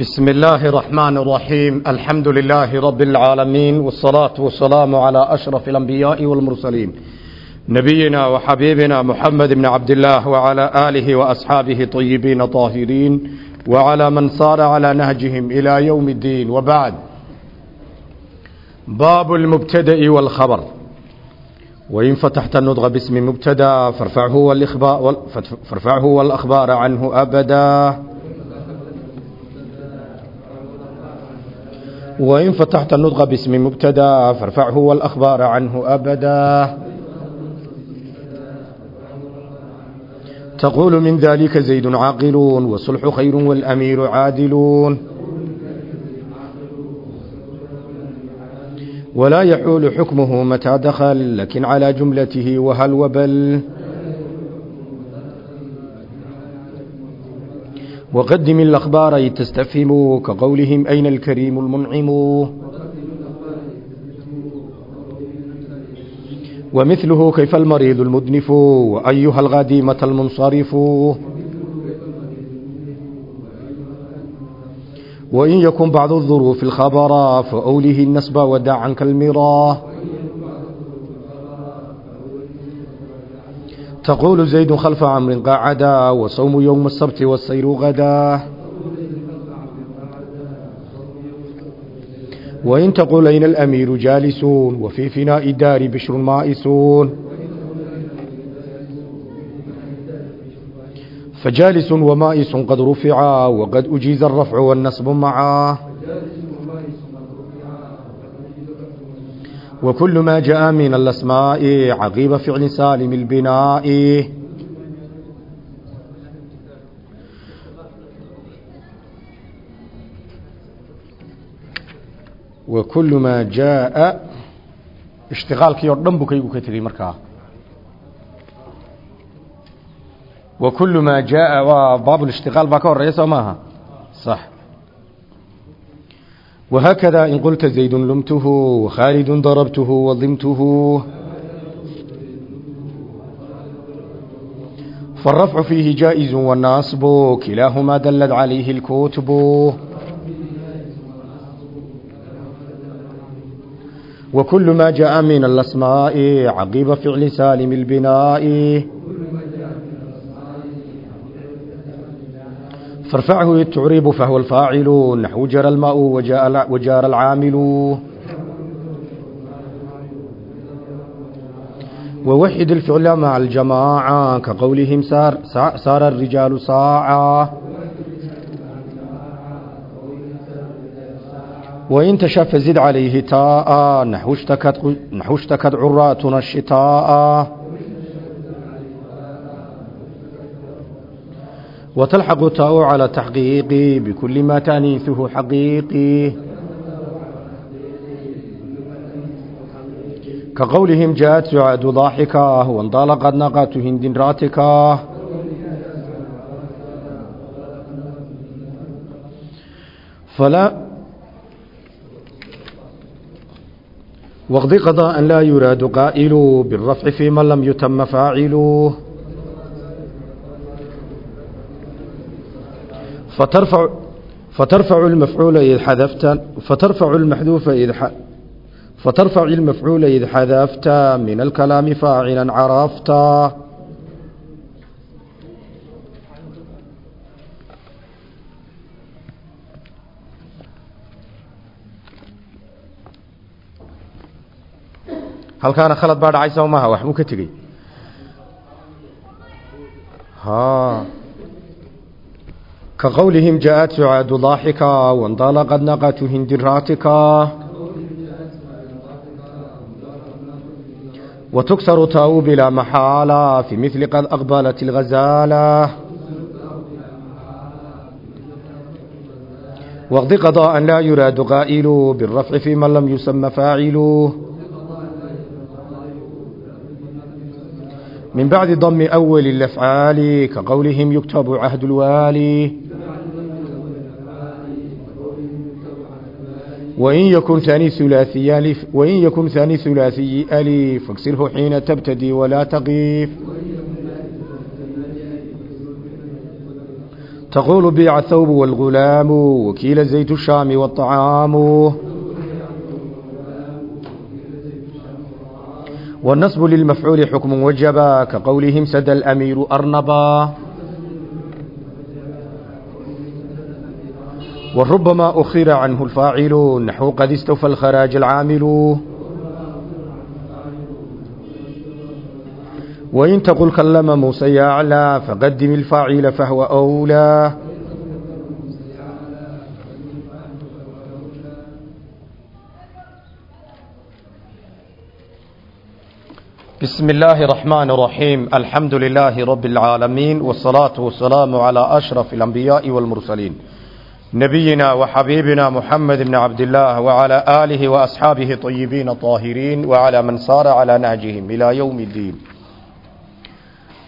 بسم الله الرحمن الرحيم الحمد لله رب العالمين والصلاة والسلام على أشرف الأنبياء والمرسلين نبينا وحبيبنا محمد بن عبد الله وعلى آله وأصحابه طيبين طاهرين وعلى من صار على نهجهم إلى يوم الدين وبعد باب المبتدأ والخبر وإن فتحت النطق باسم مبتدا فارفعه والإخبار, فارفعه والأخبار عنه أبدا وإن فتحت النطق باسم مبتدأ فارفعه والأخبار عنه أبدا. تقول من ذلك زيد عاقلون والصلح خير والأمير عادلون. ولا يحول حكمه متى دخل لكن على جملته وهل وبل. وقدم الأخبار تستفهم كقولهم أين الكريم المنعم. ومثله كيف المريض المدنف وأيها الغديمة المنصرف. وإن يكن بعض الظروف الخبر فأوله النسب ودع عنك المراه تقول زيد خلف عمر قاعدا وصوم يوم السبت والسير غدا وإن تقول أين الأمير جالسون وفي فناء الدار بشر مائسون فجالس ومائس قد رفعا وقد أجيز الرفع والنصب معا وكل ما جاء من الأسماء عقيب فعل سالم البناء وكل ما جاء اشتغالkii oo dhan buu kaygu ka tegey markaa وكل ما جاء waa baab الاشتغاal baa ka horeeya soo maaha صح وهكذا إن قلت زيد لمته وخالد ضربته وضمته فالرفع فيه جائز والناصب كلاهما دلت عليه الكتب. وكل ما جاء من الأسماء عقيب فعل سالم البناء. فارفعه التعريب فهو الفاعل نحو جرى الماء وجاء وجار العامل ووحد الفعل مع الجماعة كقولهم سار, سار الرجال ساعة وإن تشاف زد عليه تاء نحو اشتكت, نحو اشتكت عراتنا الشتاء وتلحق تاء على تحقيق بكل ما تانيثه حقيقي كقولهم جاءت سعاد ضاحكة وانطلقت ناقة هند راتكة فلا وقد قضاء لا يراد قائل بالرفع في من لم يتم فاعله فترفع فترفع المفعول إذ حذفت فترفع المحذوف إذ ح... فترفع المفعول إذ حذفت من الكلام فاعلا عرفت halkaana khalad baa dhacay soo maaha waxbuu ka tegey ha كقولهم جاءت سعاد ضاحكة وانطلقت ناقة هند راتكة وتكسر تاء بلا محالة في مثل قد أقبلت الغزالة وقد قضاء لا يراد قائل بالرفع في من لم يسمى فاعله من بعد ضم أول الأفعال كقولهم يكتب عهد الوالي وإن يكن ثاني ثلاثي ألف وإن يكن ثاني ثلاثي ألف فاكسره حين تبتدي ولا تقيف تقول بيع الثوب والغلام وكيل زيت الشام والطعام والنصب للمفعول حكم وجبا كقولهم سد الأمير أرنبا وربما أخر عنه الفاعل نحو قد استوفى الخراج العامل وإن تقل كلم موسى يعلى فقدم الفاعل فهو أولى بسم الله الرحمن الرحيم الحمد لله رب العالمين والصلاة والسلام على أشرف الأنبياء والمرسلين نبينا وحبيبنا محمد بن عبد الله وعلى آله وأصحابه طيبين طاهرين وعلى من صار على نهجهم إلى يوم الدين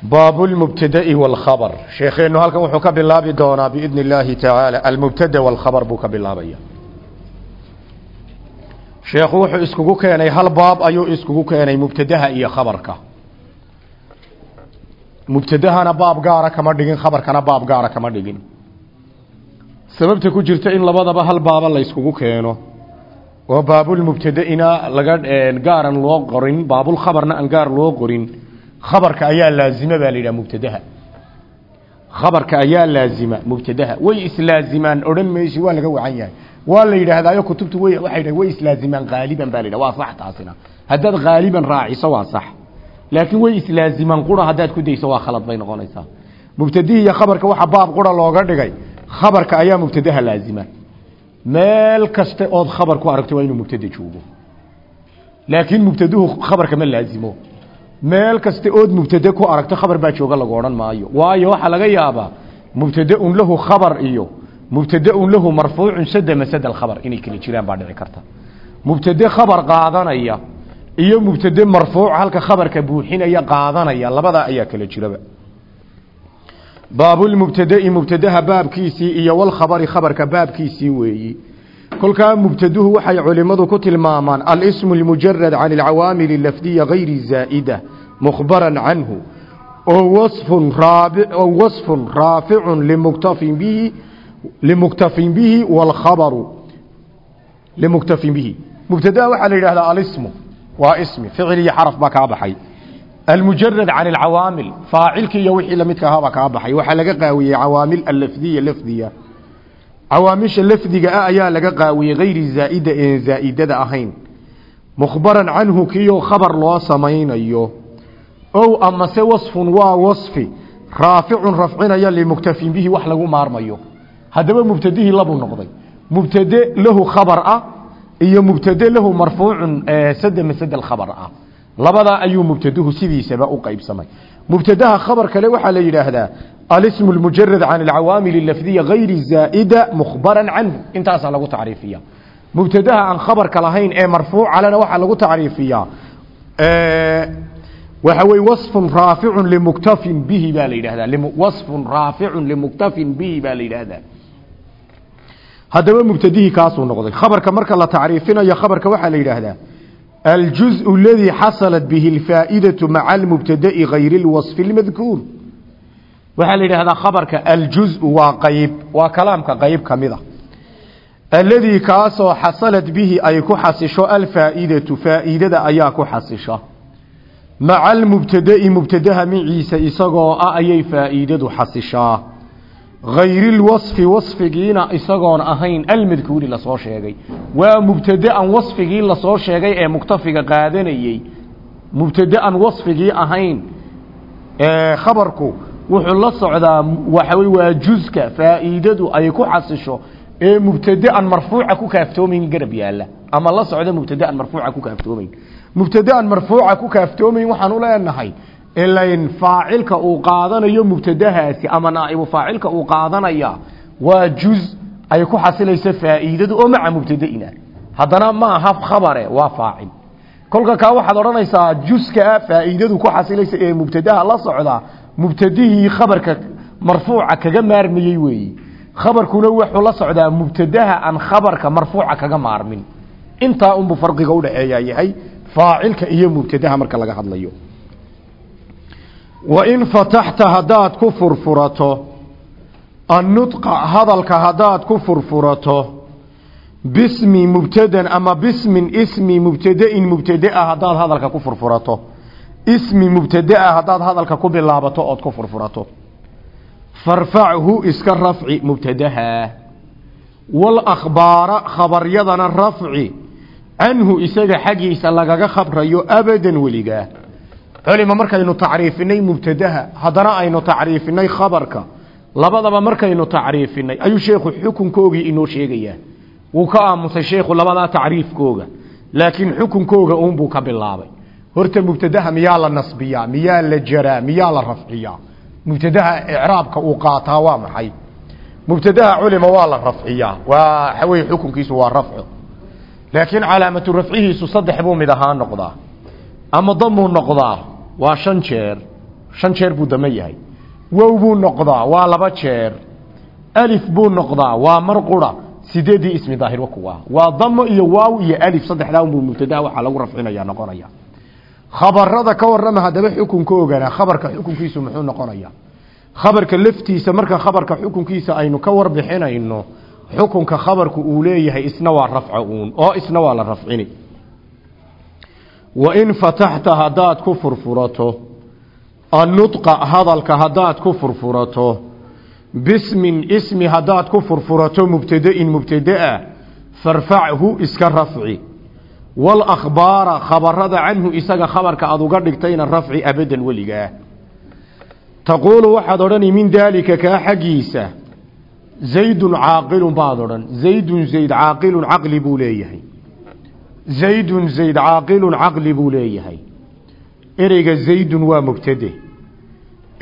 باب المبتدا والخبر شيخنا halkan wuxuu ka bilaabi doonaa باذن الله تعالى المبتدا والخبر buu ka bilaabaya sheekhu wuxuu iskugu keenay hal baab ayuu iskugu keenay mubtadaha iyo khabarka mubtadahana baab gaara kama dhigin khabarkana baab gaara kama dhigin sababta ku jirta in labadaba hal baaba la iskugu keeno oo baabulmubtadaina laga gaaran loo qorin baabulkhabarna aan gaar loo qorin. Khabarka ayaa laazima baa la yidhaha mubtadaha. Khabarka ayaa laazima mubtadaha. Way islaazimaan odhan maysi waa laga wacan yahay. Waa la yidhaahdaayo kutubtu way waxay dhahay way islaazimaan qaaliban baa la waa sax taasina. Haddaad qaaliban raaciso waa sax. Laakiin way islaazimaan qura haddaad ku dayso waa khalad bay noqonaysaa. Mubtadihii iyo khabarka waxa baab qura looga dhigay khabarka ayaa mubtadaha laazima. Meel kaste ood khabar ku aragto waa inuu mubtada joogo. Laakiin mubtaduhu khabarka ma laazimo. Meel kasta ood mubtade ku aragto khabar baa jooga lagu odhan maayo. Waayo waxaa laga yaabaa mubtadaun lahu khabar iyo mubtadaun lahu marfuucun sada masada alkhabar inay kala jiraan baa dhici karta. Mubtade khabar qaadanaya iyo mubtade marfuuc halka khabarka buuxinaya qaadanaya labadaa ayaa kala jiraba baabulmubtadai mubtadaha baabkiisii iyo walkhabari khabarka baabkiisii weeyi. Kolkaa mubtaduhu waxay culimmadu ku tilmaamaan alismu lmujarad can alcawaamil lafdiya gayri zaa'ida mukhbaran canhu oo wasfun raaficun limuktafin bihi limuktafin bihi walkhabaru limuktafin bihi. Mubtadaha waxaa la yidhahdaa alismu waa ismi ficil iyo xaraf baa kaa almujarad can alcawaamil faacilki iyo wixii lamidka ahaabaa kaa baxay waxaa laga qaawiyey cawaamil allafdiya lafdiya cawaamisha lafdiga ah ayaa laga qaawiyey hayri zaa'ida een zaa'idada ahayn mukhbaran canhu kiyo khabar loo samaynayo ow amase wasfun waa wasfi raaficun rafcinaya limuktafin bihi wax lagu maarmayo haddaba mubtadihii labuu noqday mubtade lahu khabar ah iyo mubtade lahu marfuucun sada labadaa ayuu mubtaduhu sidiisaba u qaybsamay. Mubtadaha khabar kale waxaa la yidhaahdaa alismu lmujarad can alcawaamil lafdiya gayri zaa'ida mukhbaran canhu. Intaasaa lagu tacriifiya mubtadaha aan khabarka lahayn ee marfuucalena waxaa lagu tacriifiyaa. Waxa weye wasfun raaficun limuktafin bihi baa la yidhahdaa wasfun raaficun limuktafin bihi baa la yidhaahdaa. Haddaba mubtadihii kaasuu noqday. Khabarka marka la tacriifinayo khabarka waxaa la yidhaahdaa الجزء الذي حصلت به الفائدة مع المبتدأ غير الوصف المذكور waxaa la yidhahdaa khabarka aljuz waa qayb waa kalaamka qayb ka mid a alladii kaasoo xasalad bihi ay ku xasisho alfaa'idatu faa'iidada ayaa ku xasisha maca almubtada'i hayrilwasfi wasfigiina isagoon ahayn almadkuuri la soo sheegay waa mubtadaan wasfigii la soo sheegay ee muktafiga qaadanayey mubtadaan wasfigii ahayn khabarku wuxuu la socdaa waxa wey waa juska faa'iidadu ay ku xasisho ee mubtadaan marfuuca ku kaaftoomayn garab yaalla ama la socda mubtadaan marfuuca ku kaaftoomayn mubtadaan marfuuca ku kaaftoomayn waxaan u leenahay ilayn faacilka uu qaadanayo mubtadahaasi ama naa'ibu faacilka uu qaadanaya waa juz ay ku xasilayso faa'iidadu oo maca mubtadaina. Haddana ma aha khabare waa faacil. Kolka kaa waxaad odhanaysaa juska faa'iidadu ku xasilaysa ee mubtadaha la socda mubtadihii khabarka marfuuca kaga maarmayey weeyi. Khabarkuna wuxuu la socdaa mubtadaha aan khabarka marfuuca kaga maarmin. Intaa unbu farqiga udhaxeeyaa yahay faacilka iyo mubtadaha marka laga hadlayo wain fataxta haddaad ku furfurato annudqa hadalka haddaad ku furfurato bismi mubtadan ama bismin ismi mubtadain mubtadaa haddaad hadalka ku furfurato. Ismi mubtadaa haddaad hadalka ku bilaabato ood ku furfurato. Farfachu iska rafci mubtadaha walakhbaara khabaryadana rafci. Canhu isaga xaggiisa lagaga khabrayo abadan weligaa culima markaynu tacriifinay mubtadaha haddana aynu tacriifinay khabarka labadaba markaynu tacriifinay ayuu sheekhu xukunkoogii inoo sheegayaa. Wuu ka aamusay sheekhu labadaa tacriifkooga laakiin xukunkooga uunbuu ka bilaabay. Horta mubtadaha miyaa la nasbiyaa miyaa la jaraa miyaa la rafciyaa? Mubtadaha icraabka uu qaataa waa maxay? Mubtadaha culima waa la rafciyaa. Waa waxaweye xukunkiisu waa rafco laakiin calaamatu rafcihiisu saddex buu mid ahaan noqdaa ama damuu noqdaa waa shan jeer. Shan jeer buu dame yahay. Wow buu noqdaa waa laba jeer. Alif buu noqdaa waa mar qura. Sideedii ismi daahir kuwa waa damo iyo waaw iyo alif saddexdaa unbuu mubtadaa waxaa lagu rafcinaya noqonaya. Khabarada ka warrama haddaba xukunkoogana khabarka xukunkiisu muxuu noqonaya khabarka laftiisa marka khabarka xukunkiisa aynu ka warbixinayno xukunka khabarku uu leeyahay isna waa rafca uun oo isna waa la rafcini wain fataxta haddaad ku furfurato annudqa hadalka haddaad ku furfurato bismin ismi haddaad ku furfurato mubtadain mubtadaa farfachu iska rafci. Walakhbaara khabarada canhu isaga khabarka aad uga dhigtayna rafci abadan weligaa taquulu waxaad odhani min daalika kaa xaggiisa zaydun caaqilun baad odhan. Zaydun zayd caaqilun caqli buu leeyahay zaydun zayd caaqilun caqli buu leeyahay. Ereyga zaydun waa mubtade.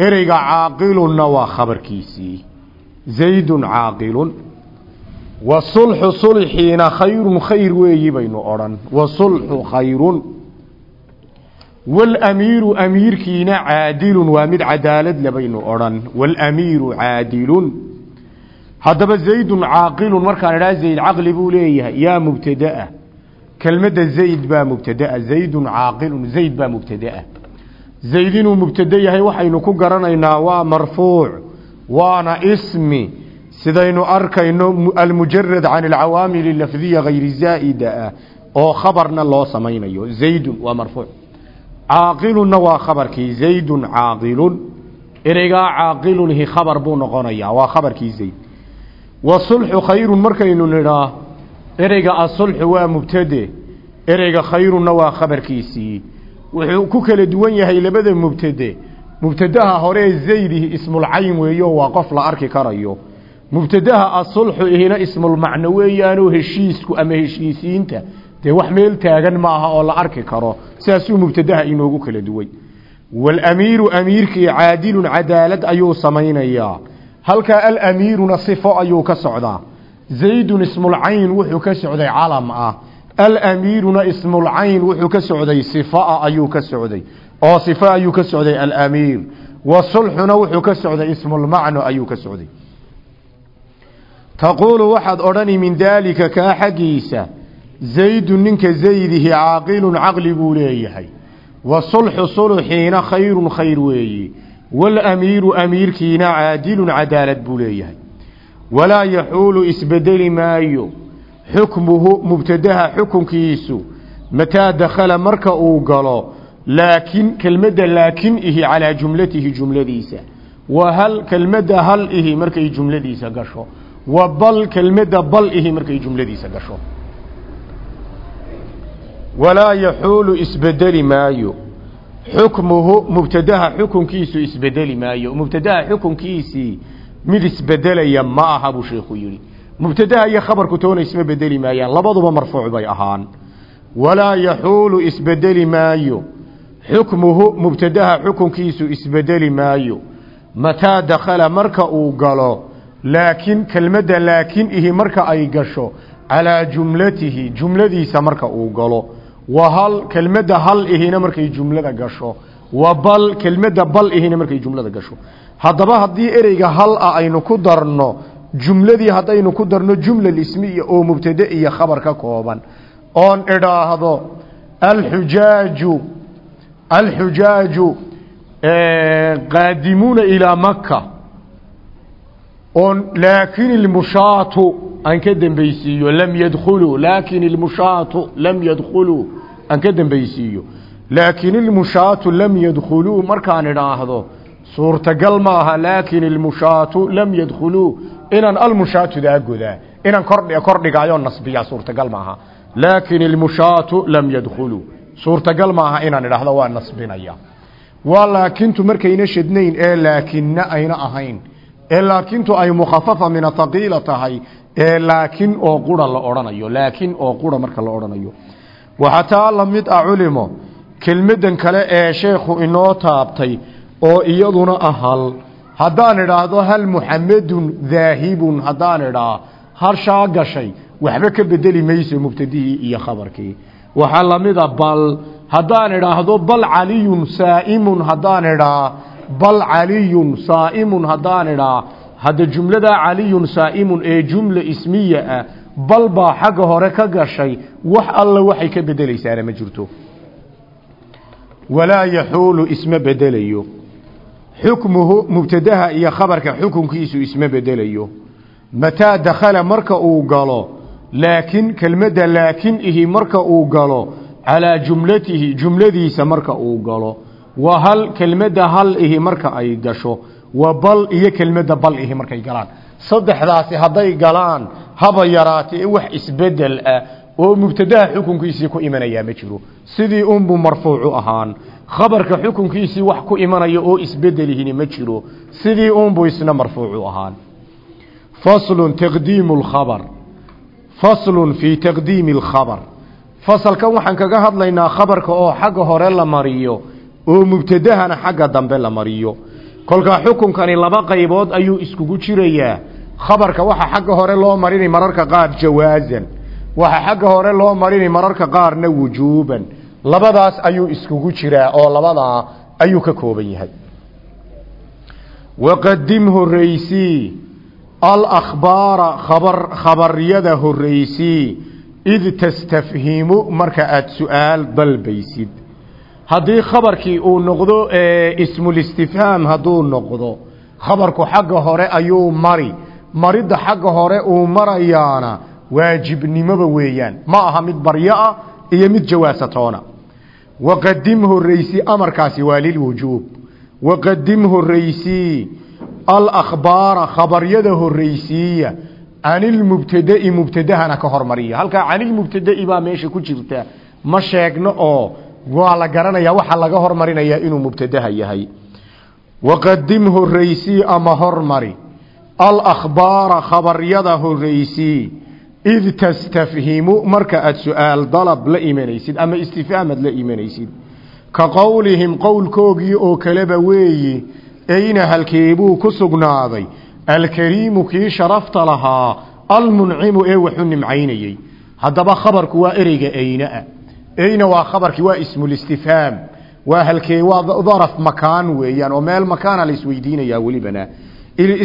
Ereyga caaqilunna waa khabarkiisii zaydun caaqilun. Wa sulxu sulxiina khayrun khayr weeyi baynu odhan. Wa sulxu khayrun. Walamiiru amiirkiina caadilun waa mid cadaalad le baynu odhan. Walamiiru caadilun. Haddaba zaydun caaqilun markaan idhaha zayd caqli buu leeyahay. Yaa mubtadaa kelmadda zayd baa mubtadaa zaydun caaqilun zayd baa mubtadaa. Zayd inuu mubtade yahay waxaynu ku garanaynaa waa marfuuc waana ismi. Sidaynu arkayno almujarad can alcawaamil lafdiya hayri zaa'ida ah oo khabarna loo samaynayo. Zaydun waa marfuuc. Caaqilunna waa khabarkii zaydun caaqilun. Ereygaa caaqilunhi khabar buu noqonayaa waa khabarkii zayd. Wasulxu khayrun markaynu ereyga asulxu waa mubtade ereyga khayrunna waa khabarkiisii wuxuu ku kala duwan yahay labada mubtade. Mubtadaha hore zaydihi ismulcayn weeyo waa qof la arki karayo. Mubtadaha asulxu ihina ismulmacno weeyaanoo heshiisku ama heshiisiinta dee wax meel taagan maaha oo la arki karo. Sidaasuu mubtadaha inoogu kala duway walamiiru amiirkii caadilun cadaalad ayuu samaynayaa. Halkaa alamiiruna sifo ayuu ka socdaa zaydun ismulcayn wuxuu ka socday calam ah. Alamiiruna ismulcayn wuxuu ka socday sifaa ayuu ka socday. Oo sifa ayuu ka socday alamiir. Wasulxuna wuxuu ka socday ismulmacno ayuu ka socday. Taquulu waxaad odhani min daalika kaa xaggiisa zaydun ninka zaydihi caaqilun caqli buu leeyahay. Wasulxu sulxiina khayrun khayr weeyi. Walamiiru amiirkiina caadilun cadaalad buu leeyahay walaa yaxuulu isbedeli maayo. Xukmuhu mubtadaha xukunkiisu mataa dakhala marka uu galo laakin kelmadda laakin ihi calaa jumlatihi jumladiisa. Wa hal kelmadda hal ihi markay jumladiisa gasho. Wa bal kelmadda bal ihi markay jumladiisa gasho. Walaa yaxuulu isbedeli maayo. Xukmuhu mubtadaha xukunkiisu isbedeli maayo. Mubtadaha xukunkiisii mid isbedelaya ma aha buu sheekhu yidhi. Mubtadaha iyo khabarku toona isma bedeli maayaan labaduba marfuuc bay ahaan. Walaa yaxuulu isbedeli maayo. Xukmuhu mubtadaha xukunkiisu isbedeli maayo. Mataa dakhala marka uu galo laakin kelmadda laakin ihi marka ay gasho calaa jumlatihi jumladiisa marka uu galo. Wa hal kelmadda hal ihina markay jumlada gasho. Wa bal kelmadda bal ihina markay jumlada gasho haddaba haddii ereyga hal ah aynu ku darno jumladii haddaynu ku darno jumla ismiya oo mubtade iyo khabar ka kooban. Oon idhaahdo alxujaaju alxujaaju qaadimuuna ilaa maka oon laakin ilmushaatu aan ka dambaysiiyo lam yadkhuluu laakin ilmushaatu lam yadkhuluu aan ka dambaysiiyo. Laakin ilmushaatu lam yadkhuluu markaan idhaahdo suurtagal maaha laakin ilmushaatu lam yadkhuluu inaan almushaatudaa godaa. Inaan kordhigaayo nasbiyaa suurtagal maaha laakin ilmushaatu lam yadkhuluu suurtagal maaha inaan idhaahdo waa nasbinaya. Waa laakintu markayna shadnayn ee laakinna ayna ahayn. Ee laakintu ay mukhafafa min athaqiila tahay. Ee laakin oo qura la odhanayo. Laakin oo qura marka la odhanayo. Waxataa la mid ah culimo. Kelmadan kale ee sheekhu inoo taabtay oo iyaduna ahal. Haddaan idhaahdo hal muxamedun daahibun haddaan idhaa harshaa gashay waxba ka bedeli mayso mubtadihii iyo khabarkii. Waxaa lamida bal haddaan idhaahdo bal caliyun saa'imun haddaan idhaa bal caliyun saa'imun haddaan idhaa hadda jumladaa caliyun saa'imun ee jumla ismiya ah bal baa xagga hore ka gashay wax alla waxay ka bedelaysaana ma jirto. Walaa yaxuulu isma bedelayo xukmuhu mubtadaha iyo khabarka xukunkiisu isma bedelayo. Mataa dakhala marka uu galo laakin kelmadda laakin ihi marka uu galo calaa jumlatihi jumladiisa marka uu galo. Wa hal kelmadda hal ihi marka ay gasho wa bal iyo kelmadda bal ihi markay galaan. Saddexdaasi hadday galaan haba yaraatee wax isbeddel ah oo mubtadaha xukunkiisii ku imanayaa ma jiro. Sidii unbuu marfuucu ahaan khabarka xukunkiisii wax ku imanaya oo isbedelihini ma jiro sidii unbuu isna marfuucu ahaan. Faslun taqdiimu lkhabar faslun fii taqdiimi alkhabar fasalkan waxaan kaga hadlaynaa khabarka oo xagga hore la mariyo oo mubtadahana xagga dambe la mariyo. Kolkaa xukunkani laba qaybood ayuu iskugu jirayaa. Khabarka waxa xagga hore loo marinay mararka qaar jawaasan. Waxa xagga hore loo marinay mararka qaarna wujuuban labadaas ayuu iskugu jiraa oo labadaa ayuu ka kooban yahay. Waqadim horeysii alakhbaara khabar khabaryada horeysii id tastafhimu marka aada su'aal dalbaysid haddii khabarkii uu noqdo ismulistifhaam hadduu noqdo khabarku xagga hore ayuu mari. Maridda xagga hore uu marayaana waajibnimoba weeyaan. Ma aha mid baryo ah iyo mid jawaasatoona. Waqadim horeysi amarkaasi waa lilwujuub waqadim horeysii alakhbaara khabaryada horeysiiya canilmubtadai mubtadahana ka hormariya. Halkaa canilmubtadai baa meesha ku jirta. Ma sheegno oo waa la garanayaa waxaa laga hormarinayaa inuu mubtadaha yahay. Waqadim horeysii ama hormari. Alakhbaara khabaryada horeysii id tastafhimu marka aad su'aal dalab la imanaysid ama istifhaamad la imanaysid ka qowlihim qowlkoogii oo kaleba weeyi eyna halkeebuu ku sugnaaday alkariimu kii sharafta lahaa almuncimu ee waxu nimcaynayey haddaba khabarku waa ereyga aynaa eyna waa khabarkii waa ismulistifhaam waa halkee waa daraf makaan weeyaan oo meel makaana la isweydiinayaa welibana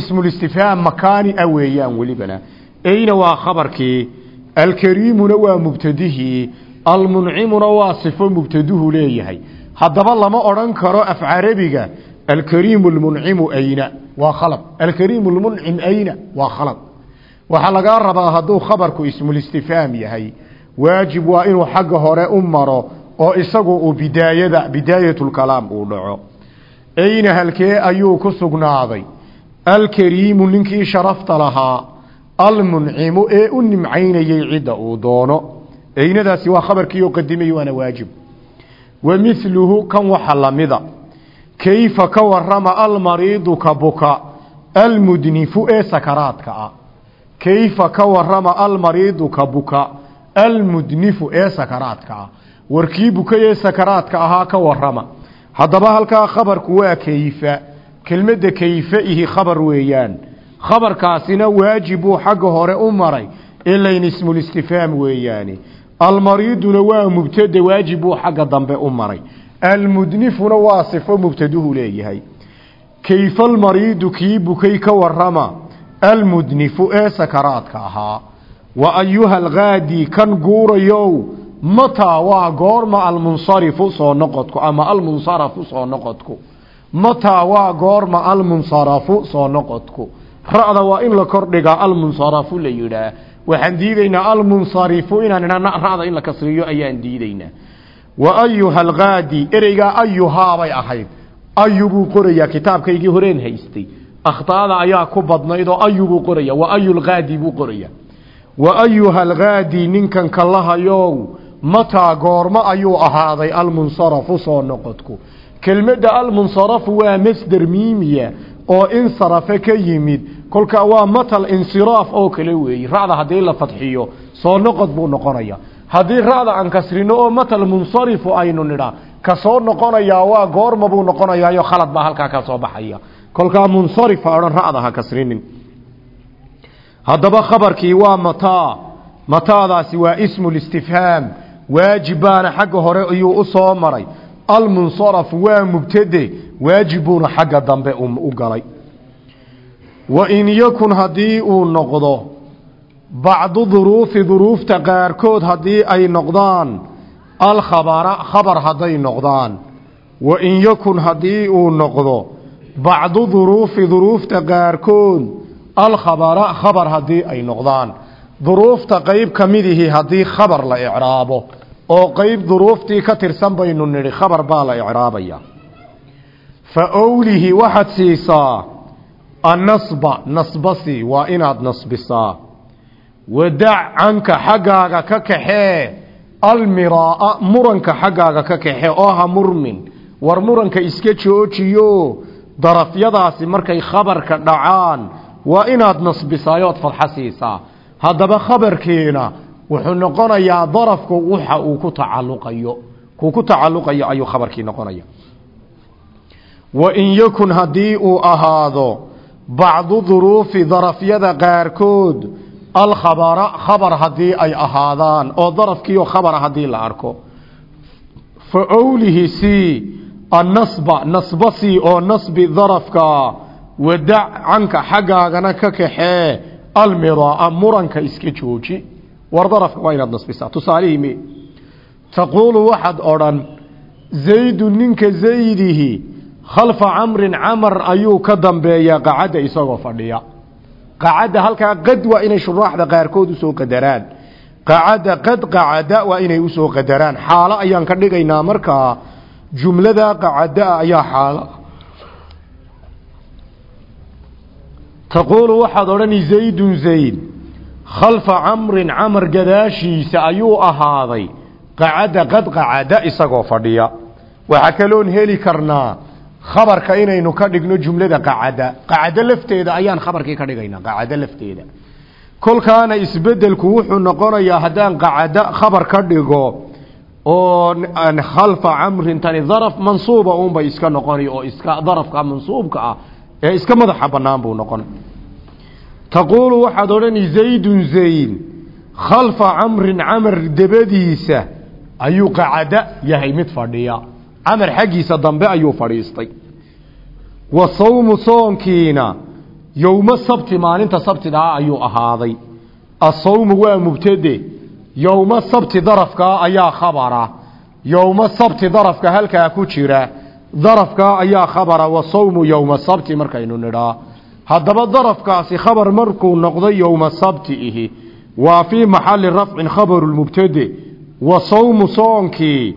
ismulistifhaam makaani a weeyaan welibana eyna waa khabarkii alkariimuna waa mubtadihii almuncimuna waa sifo mubtaduhu leeyahay. Haddaba lama odhan karo af carabiga alkariimu lmuncimu ayna waa khalad. Alkariimu lmuncim ayna waa khalad. Waxaa lagaa rabaa hadduu khabarku ismulistifhaam yahay waajib waa inuu xagga hore u maro oo isagu uu bidaayada bidaayatulkalaam uu dhaco. Ayna halkee ayuu ku sugnaaday? Alkariimu ninkii sharafta lahaa almuncimu ee u nimcaynayey cidda uu doono. Aynadaasi waa khabarkii oo qadimay waana waajib. Wa miluhu kan waxa lamida. Kayfa ka warama almariidu ka buka? Almudnifu ee sakaraadka ah. Kayfa ka warama almariidu ka buka? Almudnifu ee sakaraadka ah. Warkii bukay ee sakaraadka ahaa ka warama haddaba halkaa khabarku waa kayfa. Kelmadda kayfe ihi khabar weeyaan khabarkaasina waajibuu xagga hore u maray ilayn ismulistifhaam weeyaani. Almariiduna waa mubtada waajibuu xagga dambe u maray. Almudnifuna waa sifo mubtaduhu leeyahay. Kayfa almariidu kii bukay ka warama almudnifu ee sakaraadka ahaa. Wa ayuha algaadi kan guurayow mataa waa goorma almunsarifu soo noqodku ama almunsarafu soo noqodku mataa waa goorma almunsarafu soo noqodku ra'da waa in la kordhigaa almunsarafu la yidhaah. Waxaan diidaynaa almunsarifu inaan idhana ra'da in la kasriyo ayaan diidaynaa. Wa ayuha algaadi ereygaa ayuhaa bay ahayd ayu buu qorayaa kitaabkaygii horeen haystay. Akhtaada ayaa ku badnayd oo ayu buu qoraya wa ayulgaadi buu qoraya wa ayuha algaadi ninkan kalahayow mataa goormo ayuu ahaaday almunsarafu soo noqodku kelmadda almunsarafu waa masder miimiya oo insarafe ka yimid. Kolka waa matal insiraaf oo kale weeye ra'da haddii la fadxiyo soo noqod buu noqonaya haddii ra'da aan kasrino oo matal munsarifu aynu nidhaa ka soo noqonayaa waa goorma buu noqonayaayo khalad baa halkaa ka soo baxaya. Kolkaa munsarifa odhan ra'da ha kasrinin. Haddaba khabarkii waa mataa mataadaasi waa ismu listifhaam waajib xagga hore ayuu u soo maray. Almunsaraf waa mubtade waajibuuna xagga dambe u galay. Wa in yakun haddii uu noqdo bacdu duruufi duruufta qaarkood haddii ay noqdaan alkhabara khabar hadday noqdaan. Wa in yakun haddii uu noqdo bacdu duruufi duruufta qaarkood alkhabara khabar haddii ay noqdaan. Duruufta qeyb ka midihii haddii khabar la icraabo oo qeyb duruuftii ka tirsan baynu nidhi khabar baa la icraabaya owlihi waxaad siisaa annasba. Nasbasi waa inaad nasbisaa. Wadac canka xaggaaga ka kaxee almiraa muranka xaggaaga ka kaxe oo ha murmin. War muranka iska joojiyo. Darafyadaasi markay khabarka dhacaan waa inaad nasbisaayood fadxa siisaa. Haddaba khabarkeena wuxuu noqonayaa darafku waxa uu ku tacalluqayo. Kuu ku tacalluqayo ayuu khabarkii noqonaya wa in yakun haddii uu ahaado bacdu duruufi darafyada qaarkood alkhabara khabar haddii ay ahaadaan oo darafkiio khabara haddii la arko. Fa owlihi sii annasba nasba sii oo nasbi darafka wadac canka xaggaagana ka kaxee almiraa muranka iska jooji. War darafka waa inaad nasbisaa. Tusaalihii me taquulu waxaad odhan zaydu ninka zaydihi khalfa camrin camar ayuu ka dambeeyaa qacadda isagoo fadhiya. Qacadda halkaa qad waa inay shuraaxda qaarkood u soo qadaraan. Qacadda qad qacada waa inay u soo qadaraan. Xaalo ayaan ka dhigaynaa markaa jumlada qacaddaa ayaa xaalo taquulu waxaad odhani zaydun zayd khalfa camrin camar gadaashiisa ayuu ahaaday. Qacadda qad qacada isagoo fadhiya. Waxaa kaloon heli karnaa khabarka inaynu ka dhigno jumlada qacada. Qacado lafteeda ayaan khabarkii ka dhigaynaa qacado lafteeda. Kolkaana isbedelku wuxuu noqonayaa haddaan qacado khabar ka dhigo oo khalfa camrin tani daraf mansuuba unbay iska noqoni oo iska darafka mansuubka ah ee iska madaxa bannaan buu noqon. Taquulu waxaad odhani zaydun zayd khalfa camrin camar dabadiisa ayuu qacada yahay mid fadhiya camar xaggiisa dambe ayuu fadhiistay. Wa sawmu soonkiina yowma sabti maalinta sabtidaa ayuu ahaaday. Asawmu waa mubtade yowma sabti darafkaa ayaa khabara. Yowma sabti darafka halkaa ku jira darafkaa ayaa khabara. Wa sawmu yowma sabti markaynu nidhaa. Haddaba darafkaasi khabar markuu noqday yowma sabti ihi waa fii maxali rafcin khabaru lmubtade wa sawmu soonkii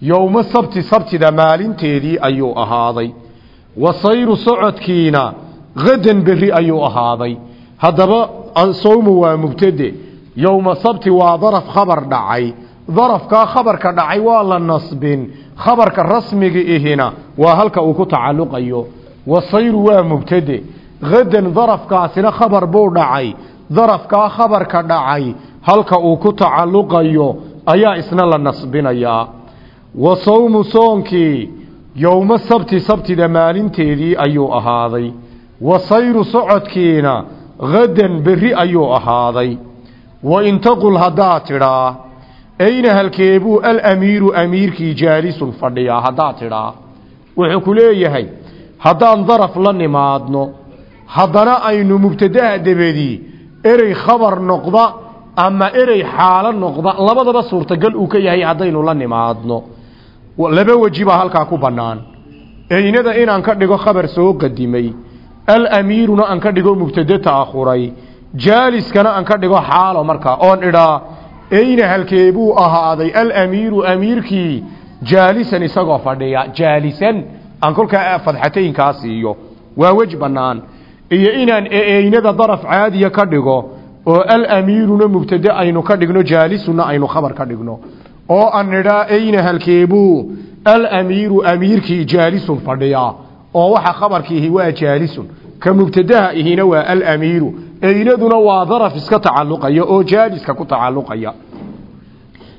yowma sabti sabtida maalinteedii ayuu ahaaday. Wa sayru socodkiina hadan beri ayuu ahaaday. Haddaba sawmu waa mubtade. Yowma sabti waa daraf khabar dhacay. Darafkaa khabarka dhacay waa la nasbin. Khabarka rasmiga ihina waa halka uu ku tacalluqayo. Wa sayru waa mubtade. Hadan darafkaasina khabar buu dhacay. Darafkaa khabarka dhacay halka uu ku tacalluqayo ayaa isna la nasbinayaa wa sawmu soonkii yowma sabti sabtida maalinteedii ayuu ahaaday. Wa sayru socodkiina hadan berri ayuu ahaaday. Wa in taqul haddaad tidhaa ayna halkeebuu alamiiru amiirkii jaalisun fadhiyaa haddaad tidhaa. Wuxuu ku leeyahay haddaan daraf la nimaadno haddana aynu mubtadaha dabadii erey khabar noqda ama erey xaalo noqda labadaba suurtagal uu ka yahay haddaynu la nimaadno laba weji baa halkaa ku bannaan eynada inaan ka dhigo khabar soo qadimay alamiiruna aan ka dhigo mubtade ta'akhuray jaaliskana aan ka dhigo xaalo markaa oon idhaa ayna halkee buu ahaaday? Alamiiru amiirkii jaalisan isagoo fadhiya. Jaalisan? Aan kolkaa fadxataynkaa siiyo. Waa wej bannaan. Iyo inaan eeynada daraf caadiya ka dhigo oo alamiiruna mubtade aynu ka dhigno jaalisuna aynu khabar ka dhigno oo aan nidhaa ayna halkeebuu alamiiru amiirkii jaalisun fadhiyaa oo waxa khabarkiihi waa jaalisun. Ka mubtadaha ihina waa alamiiru aynaduna waa daraf iska tacalluqaya oo jaaliska ku tacalluqaya.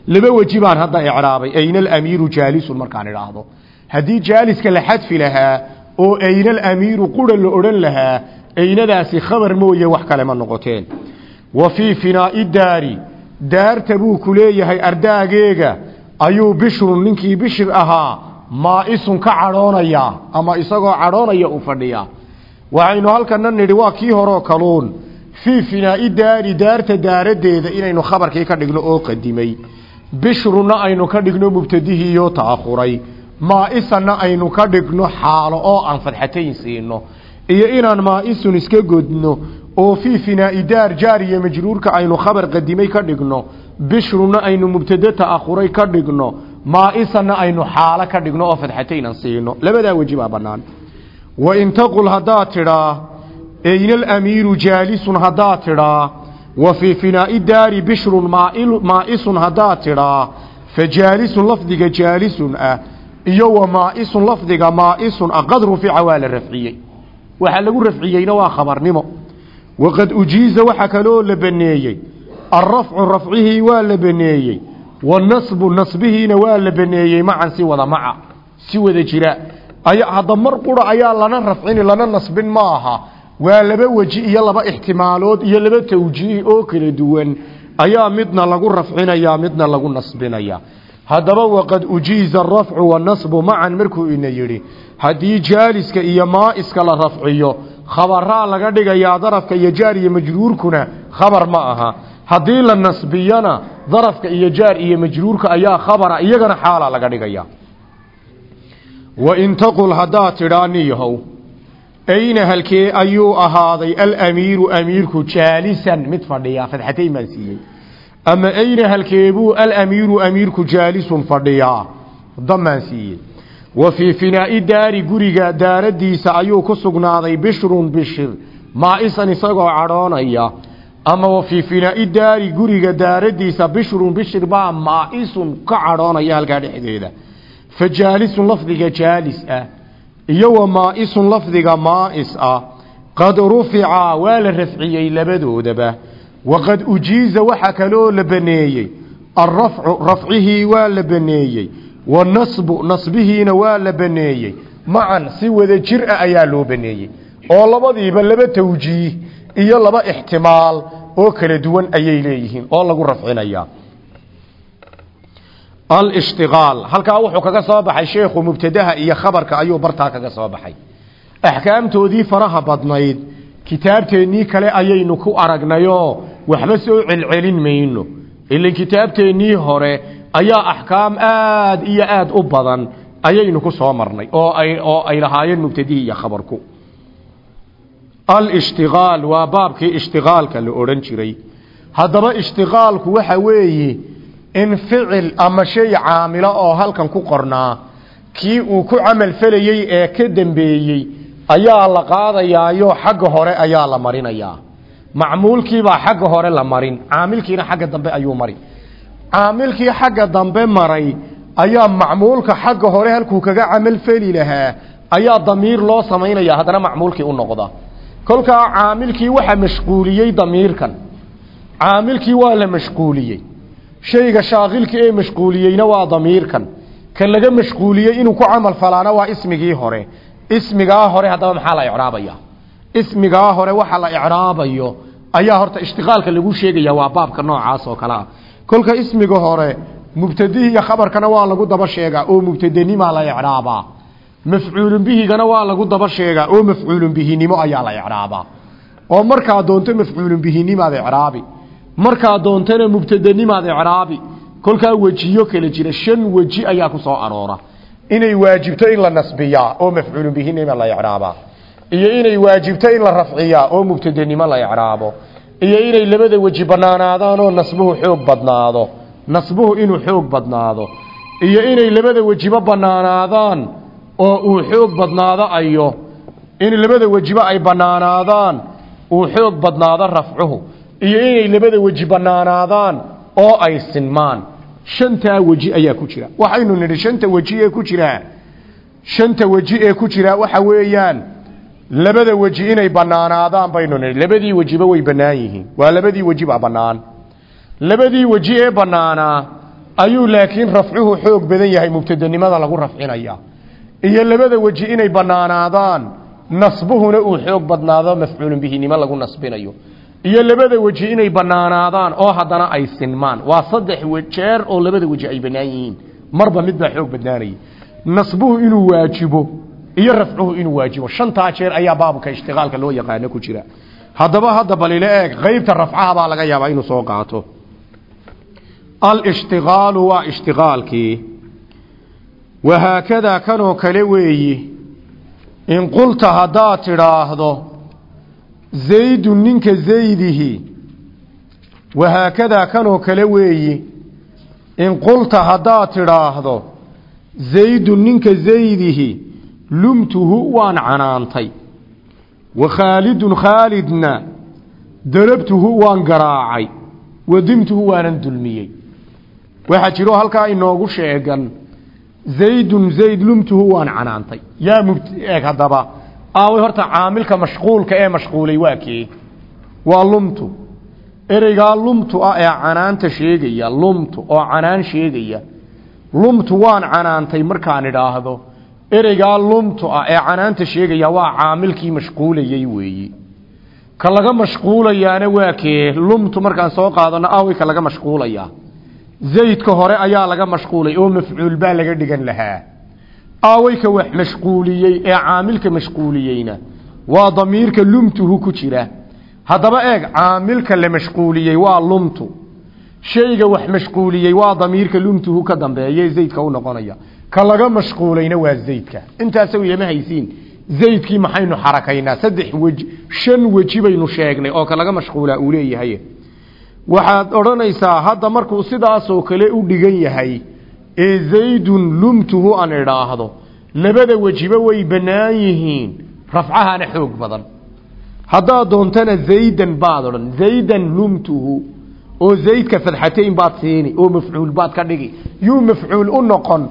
Laba weji baan hadda icraabay ayna alamiiru jaalisun markaan idhaahdo. Haddii jaaliska la xadfi lahaa oo ayna alamiiru qura la odhan lahaa aynadaasi khabar mooye wax kale ma noqoteen. Wa fii finaa'i daari daarta buu ku leeyahay ardaageega. Ayuu bishrun ninkii bishir ahaa maa-isun ka cadhoonayaa ama isagoo cadhoonaya u fadhiyaa waxaynu halkana nidhi waa kii horoo kaluun. Fii finaa'i daari daarta daaradeeda inaynu khabarkii ka dhigno oo qadimay. Bishruna aynu ka dhigno mubtadihiiyo ta'akhuray maa-isanna aynu ka dhigno xaalo oo aan fadxatayn siino. Iyo inaan maa-isun iska godno oo fii finaa'i daar jaariya majruurka aynu khabar qadimay ka dhigno bishruna aynu mubtade ta'akhuray ka dhigno maa-isanna aynu xaalo ka dhigno oo fadxataynan siino. Labadaa weji baa bannaan. Wain taqul haddaad tidhaa ayna alamiiru jaalisun haddaad tidhaa wa fii finaa'i daari bishrun maa-isun haddaad tidhaa fa jaalisun lafdiga jaalisun ah iyo wa maa-isun lafdiga maa-isun ah qad rufica waa la rafciyey. Lagu rafciyeyna waa khabarnimo waqad ujiiza waxaa kaloo la baneeyey alrafcu rafcihii waa la baneeyey wanasbu nasbihiina waa la baneeyey macan si wada maca si wada jira hadda mar qura ayaa lana rafcini lana nasbin ma aha waa laba weji iyo laba ixtimaalood iyo laba tawjiih oo kala duwan ayaa midna lagu rafcinaya midna lagu nasbinaya haddaba waqad ujiiza arafcu wanasbu macan markuu ina yidhi haddii jaaliska iyo maa-iska la rafciyo khabaraa laga dhigayaa darafka iyo jaar iyo majruurkuna khabar ma aha. Haddii la nasbiyana darafka iyo jaar iyo majruurka ayaa khabara iyagana xaala laga dhigaya wain taqul haddaad tidhaa niyahow ayna halkee ayuu ahaaday alamiiru amiirku jaalisan? Mid fadhiyaa fadxatayn baan siiyey. Ama ayna halkeebuu alamiiru amiirku jaalisun fadhiyaa? Damaan siiyey wa fii finaa'i daari guriga daaradiisa ayuu ku sugnaaday bishrun bishir maa-isan isagoo cadhoonaya. Ama wa fii finaa'i daari guriga daaradiisa bishrun bishir baa maa-isun ka cadhoonaya halkaa dhexdeeda. Fa jaalisun lafdiga jaalis ah iyo wa maa-isun lafdiga maa-is ah. Qad rufica waa la rafciyey labadoodaba. Waqad ujiiza waxaa kaloo la baneeyey. Alrafcu rafcihii waa la baneeyey wanasbu nasbihiina waa la baneeyey. Macan si wada jir ah ayaa loo baneeyey. Oo labadiiba laba tawjiih iyo laba ixtimaal oo kala duwan ayay leeyihiin oo lagu rafcinaya alishtiqaal halkaa wuxuu kaga soo baxay sheekhu mubtadaha iyo khabarka ayuu bartaa kaga soo baxay. Axkaamtoodii faraha badnayd kitaabteennii kale ayaynu ku aragnayoo waxba soo celcelin mayno. Ilan kitaabteennii hore ayaa axkaam aad iyo aad u badan ayaynu ku soo marnay oo ay oo ay lahaayeen mubtadihii iyo khabarku. Alishtiqaal waa baabkii ishtiqaalka la odhan jiray. Haddaba ishtiqaalku waxa weeye in ficil ama shay caamilo oo halkan ku qornaa kii uu ku camal falayey ee ka dambeeyey ayaa la qaadayaayo xagga hore ayaa la marinayaa. Macmuulkiibaa xagga hore la marin caamilkiina xagga dambe ayuu mari caamilkii xagga dambe maray ayaa macmuulka xagga hore halkuu kaga camal feli lahaa ayaa damiir loo samaynaya haddana macmuulkii u noqda. Kolkaa caamilkii waxaa mashquuliyey damiirkan. Caamilkii waa la mashquuliyey. Shayga shaaqilka ee mashquuliyeyna waa damiirkan. Kan laga mashquuliyey inuu ku camal falaana waa ismigii hore. Ismigaa hore haddaba maxaa la icraabaya? Ismigaa hore waxa la icraabayo. Ayaa horta ishtiqaalka lagu sheegaya waa baabka noocaas oo kale ah kolka ismiga hore mubtadihi iyo khabarkana waa lagu daba sheegaa oo mubtadenimaa la icraabaa mafcuulun bihigana waa lagu daba sheegaa oo mafcuulun bihinimo ayaa la icraabaa oo markaa doonto mafcuulun bihinimaad icraabi. Markaa doontana mubtadenimaad icraabi. Kolkaa wejiyo kala jira shan weji ayaa ku soo aroora. Inay waajibto in la nasbiyaa oo mafcuulun bihinima la icraabaa iyo inay waajibto in la rafciyaa oo mubtadenimo la icraabo iyo inay labada weji banaanaadaan oo nasbuhu xoog badnaado. Nasbuhu inuu xoog badnaado. Iyo inay labada wejiba banaanaadaan oo uu xoog badnaado ayo. In labada wejiba ay banaanaadaan uu xoog badnaado rafcuhu. Iyo inay labada weji banaanaadaan oo ay sinmaan. Shantaa weji ayaa ku jira. Waxaynu nidhi shanta weji ee ku jiraa shanta weji ee ku jiraa waxa weeyaan labada weji inay banaanaadaan baynu nidhi. Labadii wejiba way bannaan yihiin. Waa labadii weji baa bannaan. Labadii weji ee bannaanaa ayuu laakiin rafcuhu xoog badan yahay mubtadanimada lagu rafcinaya. Iyo labada weji inay banaanaadaan nasbuhuna uu xoog badnaado mafcuulun bihinimo lagu nasbinayo. Iyo labada weji inay banaanaadaan oo haddana ay sinmaan. Waa saddex jeer oo labada weji ay bannaan yihiin. Marba mid baa xoog badnaanaya. Nasbuhu inuu waajibo iyo rafcuhu inuu waajibo. Shantaa jeer ayaa baabka ishtiqaalka loo yaqaano ku jira. Haddaba hadda balile eeg qeybta rafcaha baa laga yaabaa inuu soo qaato. Alishtiqaalu waa ishtiqaalkii. Wahaakadaa kanoo kale weeyi. In qulta haddaad tidhaahdo zaydun ninka zaydihi. Wahaakadaa kanoo kale weeyi. In qulta haddaad tidhaahdo zaydun ninka zaydihi lumtuhu waan canaantay. Wa khaalidun khaalidna darabtuhu waan garaacay. Wadimtuhu waanan dulmiyey. Waxaa jiro halkaa inoogu sheegan zaydun zayd lumtuhu waan canaantay. Yaa mubteeg haddaba aaway horta caamilka mashquulka ee mashquulay waa kee? Waa lumtu. Ereygaa lumtu ah ee canaanta sheegaya lumtu oo canaan sheegaya lumtu waan canaantay markaan idhaahdo ereygaa lumtu ah ee canaanta sheegaya waa caamilkii mashquulayey weeyi. Ka laga mashquulayaana waa kee lumtu markaan soo qaadano awi ka laga mashquulayaa zaydka hore ayaa laga mashquulay oo mafcuul baa laga dhigan lahaa. Aawayka wax mashquuliyey ee caamilka mashquuliyeyna. Waa damiirka lumtuhu ku jira. Haddaba eeg caamilka la mashquuliyey waa lumtu. Shayga wax mashquuliyey waa damiirka lumtuhu ka dambeeye zaydka u noqonaya ka laga mashquulayna waa zaydka. Intaasaw yama haysiin. Zaydkii maxaynu xarakaynaa? Saddex weji shan weji baynu sheegnay oo ka laga mashquulaa uu leeyahay. Waxaad odhanaysaa hadda markuu sidaasoo kale u dhigan yahay ee zaydun lumtuhu aan idhaahdo labada wejiba way bannaan yihiin. Rafcahana xoog badan. Haddaad doontana zaydan baad odhan zaydan lumtuhu oo zaydka fadxatayn baad siini oo mafcuul baad ka dhigi. Yuu mafcuul u noqon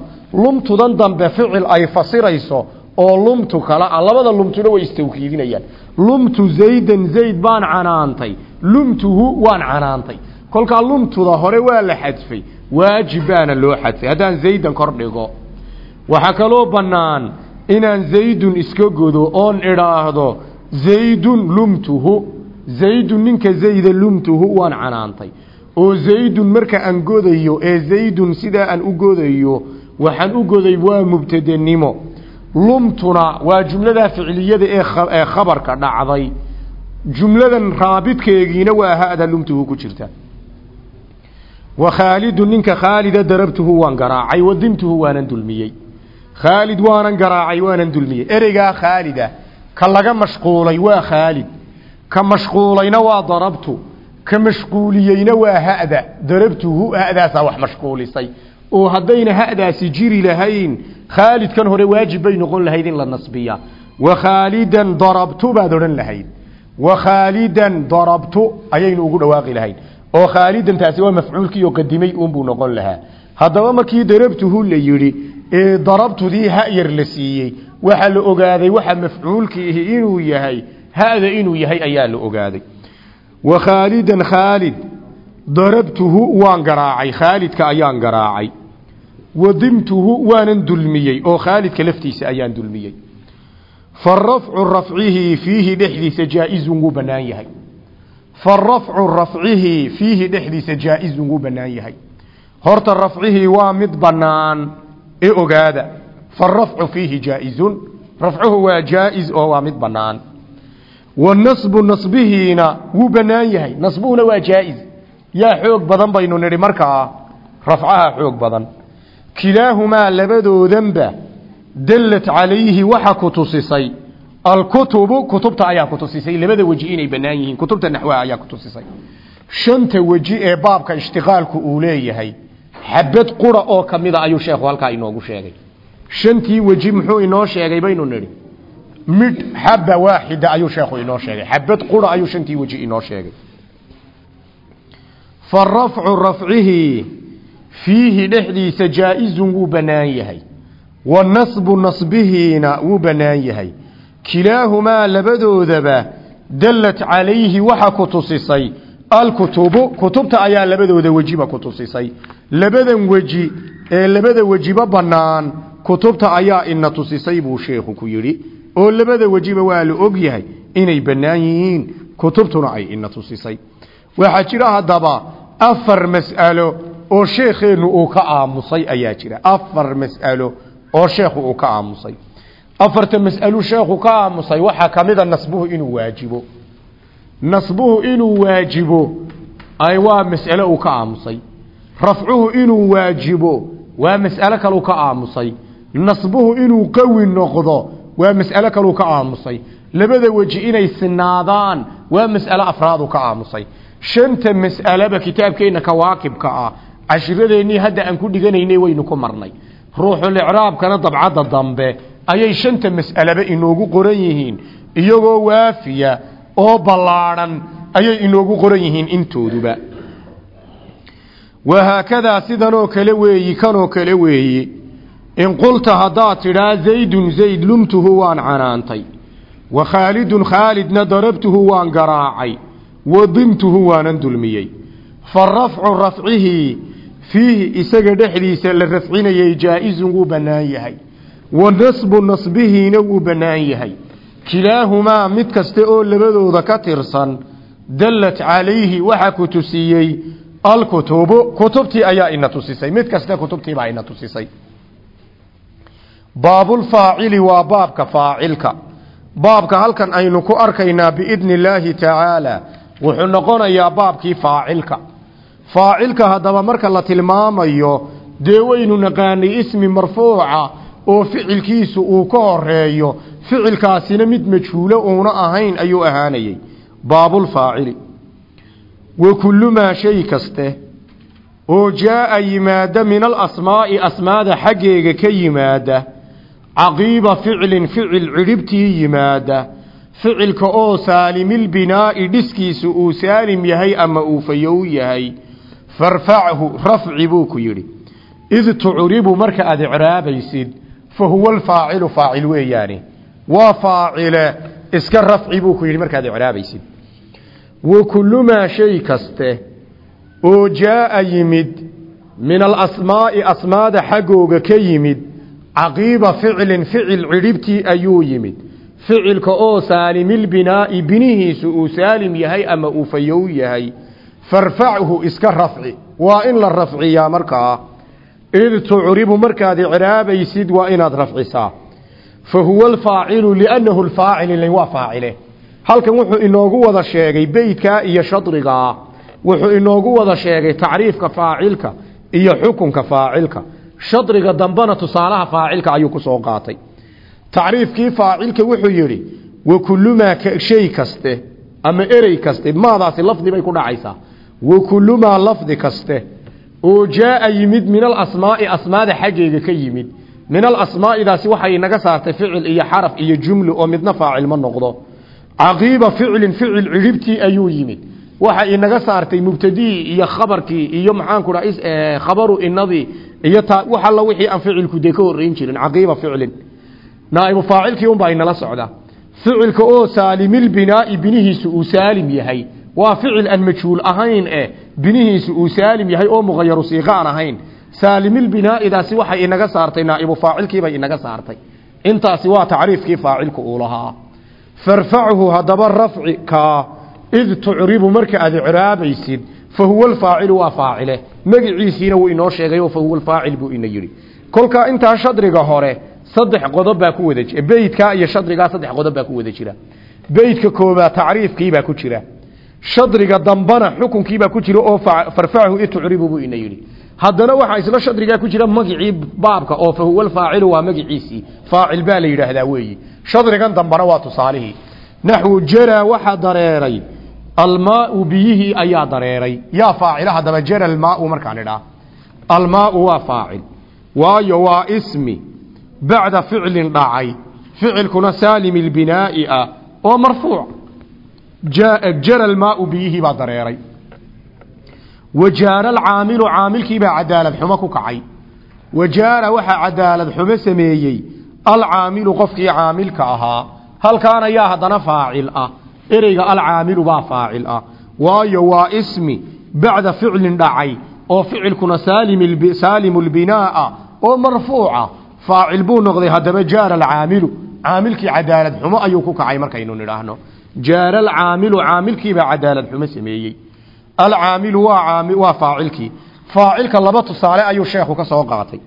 lumtudan dambe ficil ay fasirayso oo lumtu kala ah labada lumtuna way istawkiidinayaan. Lumtu zaydan zayd baan canaantay. Lumtuhu waan canaantay. Kolkaa lumtuda hore waa la xadfay. Waajib baana loo xadfay. Haddaan zaydan kor dhigo waxaa kaloo bannaan inaan zaydun iska godo oon idhaahdo zaydun lumtuhu. Zaydun ninka zayda lumtuhu waan canaantay. Oo zaydun marka aan godayo ee zaydun sidaa aan u godayo waxaan u goday waa mubtadenimo lumtuna waa jumlada ficiliyada ee khabarka dhacday. Jumladan raabidkeegiina waa hada lumtuhu ku jirta. Wa khaalidu ninka khaalida darabtuhu waan garaacay wadimtuhu waanan dulmiyey. Khaalid waanan garaacay waanan dulmiyey. Ereygaa khaalida ka laga mashquulay waa khaalid. Ka mashquulayna waa darabtu. Ka mashquuliyeyna waa hada darabtuhu hadaasaa wax mashquulisay oo haddayna hadaasi jiri lahayn khaalidkan hore waajib bay noqon lahayd in la nasbiya. Wa khaalidan darabtu baad odhan lahayd. Wa khaalidan darabtu ayaynu ugu dhawaaqi lahayd. Oo khaalidan taasi waa mafcuulkii oo qadimay uunbuu noqon lahaa. Haddaba markii darabtuhu la yidhi ee darabtudii ha-yar la siiyey waxaa la ogaaday waxa mafcuulkiihi inuu yahay hada inuu yahay ayaa la ogaaday. Wa khaalidan khaalid darabtuhu waan garaacay khaalidka ayaan garaacay. Wadimtuhu waanan dulmiyey oo khaalidka laftiisa ayaan dulmiyey. Farafcu rafcihi fiihi dhexdiisa jaa-izun wuu bannaan yahay. Farafcu rafcihi fiihi dhexdiisa jaa-izun wuu bannaan yahay. Horta rafcihii waa mid bannaan ee ogaada. Farafcu fiihi jaa-izun rafcuhu waa jaa-iz oo waa mid bannaan. Wanasbu nasbihiina wuu bannaan yahay. Nasbuhuna waa jaa-iz yaa xoog badan baynu nidhi markaa rafcaha xoog badan. Kilaahumaa labadoodanba dallat calayhi waxa ku tusisay. Alkutubu kutubta ayaa kutusisay labada weji inay bannaan yihiin kutubta naxwaha ayaa kutusisay shanta weji ee baabka ishtiqaalku uu leeyahay xabad qura oo kamida ayuu sheekhu halkaa inoogu sheegay. Shantii weji muxuu inoo sheegay baynu nidhi. Midh xaba waaxida ayuu sheekhu inoo sheegay xabad qura ayuu shantii weji inoo sheegay farafcu rafcihi fiihi dhexdiisa jaa-izun wuu bannaan yahay wa nasbu nasbihiina wuu bannaan yahay kilaahumaa labadoodaba dallat calayhi waxa ku tusisay alkutubu kutubta ayaa labadooda wejiba ku tusisay labadan weji ee labada wejiba bannaan kutubta ayaa ina tusisay buu sheekhu ku yidhi oo labada wejiba waa la og inay bannaan yihiin kutubtuna ay ina tusisay waxaa jira haddaba afar mas'alo oo sheekheennu uu ka aamusay ayaa jira. Afar mas'alo oo sheekhu uu ka aamusay. Afarta mas'alu sheekhu ka aamusay waxaa ka mid a nasbuhu inuu waajibo. Nasbuhu inuu waajibo ay waa mas'alo uu ka aamusay. Rafcuhu inuu waajibo waa mas'alo kaleu ka aamusay. Nasbuhu inuu qawi noqdo waa mas'alo kaleu ka aamusay. Labada weji inay sinaadaan waa mas'alo afraadu ka aamusay shanta mas'alaba kitaabkeenna kawaakibka ah. Cashiradeenii hadda aan ku dhiganaynay waynu ku marnay. Ruuxulicraabkana dabcadda dambe ayay shanta mas'alaba inoogu qoran yihiin. Iyagoo waafiya oo ballaadhan ayay inoogu qoran yihiin intooduba. Wahaakadaa sidanoo kale weeyi kanoo kale weeyi. In qulta haddaad tidhaa zaydun zayd lumtuhu waan canaantay. Wa khaalidun khaalidna darabtuhu waan garaacay wa dimtuhu waanan dulmiyey. Fa rafcu rafcihi fiihi isaga dhexdiisa la rafcinayay jaa-izun wuu bannaan yahay. Wa nasbu nasbihiina wuu bannaan yahay. Kilaahumaa mid kasta oo labadooda ka tirsan dallat calayhi waxaa ku tusiyey alkutubu kutubtii ayaa ina tusisay. Mid kasta kutubtiibaa ina tusisay. Baabulfaacili waa baabka faacilka. Baabka halkan aynu ku arkaynaa biidni illaahi tacaala wuxuu noqonayaa baabkii faacilka. Faacilka haddaba marka la tilmaamayo dee waynu naqaanay ismi marfuuca oo ficilkiisu uu ka horeeyo ficilkaasina mid majhuulo uuna ahayn ayuu ahaanayey. Baabulfaacili wa kullu maa shay kaste oo jaa'a yimaada min alasmaa'i asmaada xaggeega ka yimaada caqiiba ficlin ficil cidhibtii yimaada ficilka oo saalimilbinaa'i dhiskiisu uu saalim yahay ama uu fayow yahay farfachu rafci buu ku yidhi. Id tucribu marka aad icraabaysid fa huwa alfaacilu faacil weeyaani. Waa faacile iska rafci buu ku yidhi markaad icraabaysid. Wa kullu maa shay kaste oo jaa'a yimid min alasmaa'i asmaada xaggooga ka yimid caqiiba ficlin ficil cidhibtii ayuu yimid ficilka oo saalimilbinaa'i binihiisu uu saalim yahay ama uu fayow yahay farfachu iska rafci. Waa in la rafciyaa markaa. Id tucribu markaad icraabaysid waa inaad rafcisaa. Fa huwa alfaacilu liannahu lfaacil waa faacile. Halkan wuxuu inoogu wada sheegay beytkaa iyo shadrigaa wuxuu inoogu wada sheegay tacriifka faacilka iyo xukunka faacilka. Shadriga dambena tusaalaha faacilka ayuu ku soo qaatay tacriifkii faacilka wuxuu yidhi wa kullumaa shay kaste ama erey kaste maadaasi lafdi bay ku dhacaysaa. Wa kullumaa lafdi kaste oo jaa'a yimid min alasmaa'i asmaada xaggeega ka yimid. Min alasmaa'idaasi waxay inaga saartay ficil iyo xaraf iyo jumlu oo midna faacil ma noqdo. Caqiiba ficlin ficil cidhibtii ayuu yimid. Waxa inaga saartay mubtadii iyo khabarkii iyo maxaanku dha khabaru inadii iyo wax alla wixii aan ficilku dee ka horreyn jirin caqiiba ficlin naaibu faacilkii unbaa inala socda. Ficilka oo saalimilbinaa'i binihiisu uu saalim yahay. Waa ficil aan majhuul ahayn eh binihiisu uu saalim yahay oo muqayaru siiqa aan ahayn saalimilbinaa'idaasi waxay inaga saartay naaibu faacilkiibay inaga saartay. Intaasi waa tacriifkii faacilku uu lahaa. Farfachu haddaba rafci kaa id tucribu marka aad icraabaysid fa huwa alfaacilu waa faacile. Magiciisiina wuu inoo sheegayo fa huwa alfaacil buu ina yidhi. Kolkaa intaa shadriga hore saddex qodob baa ku wada jira. Beydkaa iyo shadrigaa saddex qodob baa ku wada jira. Beydka koobaad tacriifkiibaa ku jira. Shadriga dambana xukunkiibaa ku jira oo farfachu id tucribu buu ina yidhi. Haddana waxaa isla shadrigaa ku jira magicii baabka oo fa huwa alfaacilu waa magiciisii. Faacil baa la yidhaahdaa weeyi. Shadrigan dambana waa tusaalihii naxwu jaraa waxaa dareeray. Almaau biyihii ayaa dareeray. Yaa faacila haddaba jara almaau markaan idhaa. Almaau waa faacil. Waayo waa ismi bacda ficlin dhacay ficilkuna saalim ilbinaa'i ah oo marfuuc jara almaau biyihii baa dareeray wajaara alcaamilu caamilkiibaa cadaalad xumo ku kacay wajaara waxaa cadaalad xumo sameeyey alcaamilu qofkii caamilka ahaa halkaan ayaa haddana faacil ah ereyga alcaamilu baa faacil ah waayo waa ismi bacda ficlin dhacay oo ficilkuna saalimu lbinaa'a oo marfuuca faacil buu noqday haddaba jaara alcaamilu. Caamilkii cadaalad xumo ayuu ku kacay markaynu nidhaahno. Jaara alcaamilu caamilkiibaa cadaalad xumo sameeyey. Alcaamilu waa faacilkii. Faacilka laba tusaale ayuu sheekhu ka soo qaatay.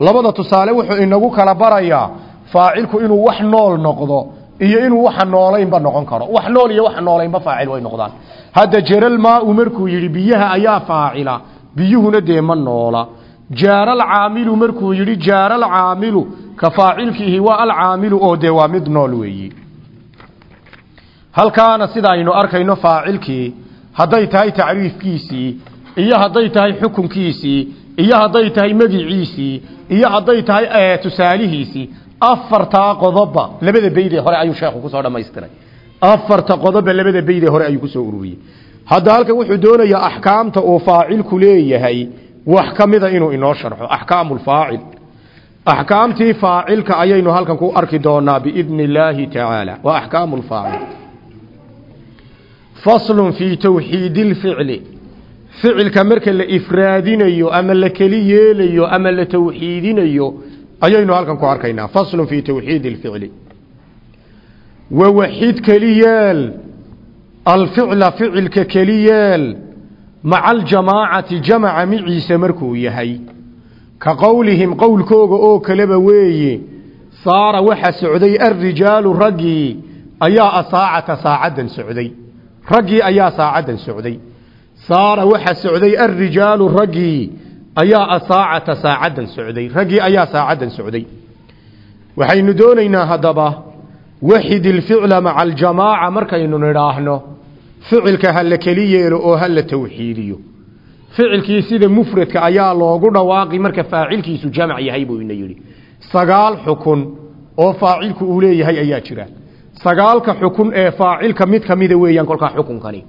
Labada tusaale wuxuu inagu kala barayaa faacilku inuu wax nool noqdo iyo inuu waxa noolaynba noqon karo. Wax nool iyo waxa noolaynba faacil way noqdaan. Hadda jaral maau markuu yidhi biyaha ayaa faacila biyuhuna dee ma noola jaaralcaamilu markuu yidhi jaaralcaamilu ka faacilkiihi waa alcaamilu oo dee waa mid nool weeyi. Halkaana sida aynu arkayno faacilkii hadday tahay tacriifkiisii iyo hadday tahay xukunkiisii iyo hadday tahay magiciisii iyo hadday tahay tusaalihiisii afartaa qodoba labada beydee hore ayuu sheekhu ku soo dhamaystiray afarta qodoba labada beydee hore ayuu ku soo ururiyey. Hadda halkan wuxuu doonayaa axkaamta uu faacilku leeyahay wax ka mida inuu inoo sharxo. Axkaamu lfaacil axkaamtii faacilka ayaynu halkan ku arki doonaa biidni illaahi tacaala waa axkaamu lfaacil faslun fii tawxiidi lficli ficilka marka la ifraadinayo ama la keli yeelayo ama la tawxiidinayo ayaynu halkan ku arkaynaa. Faslun fii tawxiidi lficli wawaxid keli yeel. Alficla ficilka keli yeel maca aljamaacati jamaca miciisa markuu yahay. Ka qowlihim qowlkooga oo kaleba weeye saara waxa socday alrijaalu raggii ayaa asaacata saacaddan socday. Raggii ayaa saacaddan socday. Saara waxa socday alrijaalu raggii ayaa asaacata saacaddan socday. Raggii ayaa saacaddan socday. Waxaynu doonaynaa haddaba waxid ilficla maca aljamaaca markaynu nidhaahno ficilka ha la keli yeelo oo ha la tawxiidiyo. Ficilkii sida mufradka ayaa loogu dhawaaqi marka faacilkiisu jamac yahay buu ina yidhi. Sagaal xukun oo faacilku uu leeyahay ayaa jira. Sagaalka xukun ee faacilka mid ka mida weeyaan kolkaa xukunkani.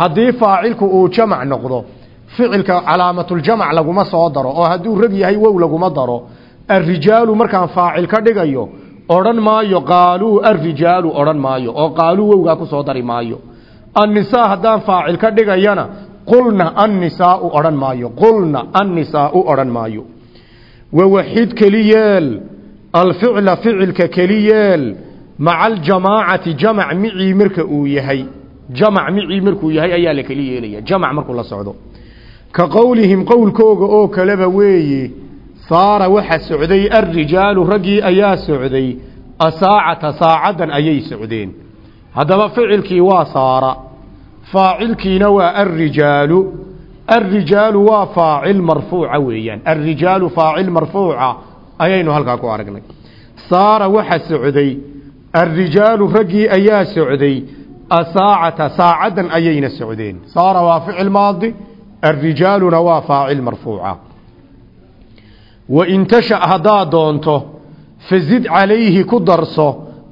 Haddii faacilku uu jamac noqdo ficilka calaamatuljamac laguma soo daro oo hadduu rag yahay wow laguma daro arrijaalu markaan faacil ka dhigayo odhan maayo qaaluu arrijaalu odhan maayo oo qaaluu wowgaa ku soo dari maayo annisaa haddaan faacil ka dhigayana qulna annisaau odhan maayo qulna annisaau odhan maayo. Wawaxid keliyeel alficla ficilka keliyeel maca aljamaacati jamac micii marka uu yahay jamac micii markuu yahay ayaa la keli yeelaya jamac markuu la socdo. Ka qowlihim qowlkooga oo kaleba weeye saara waxa socday alrijaalu raggii ayaa socday asaacata saacaddan ayay socdeen haddaba ficilkii waa saara faacilkiina waa alrijaalu alrijaalu waa faacil marfuuca weeyaan. Alrijaalu faacil marfuuca ayaynu halkaa ku aragnay. Saara waxa socday alrijaalu raggii ayaa socday asaacata saacaddan ayayna socdeen. Saara waa ficil maadi alrijaaluna waa faacil marfuuca. Wain tasha haddaad doonto fazid calayhi ku darso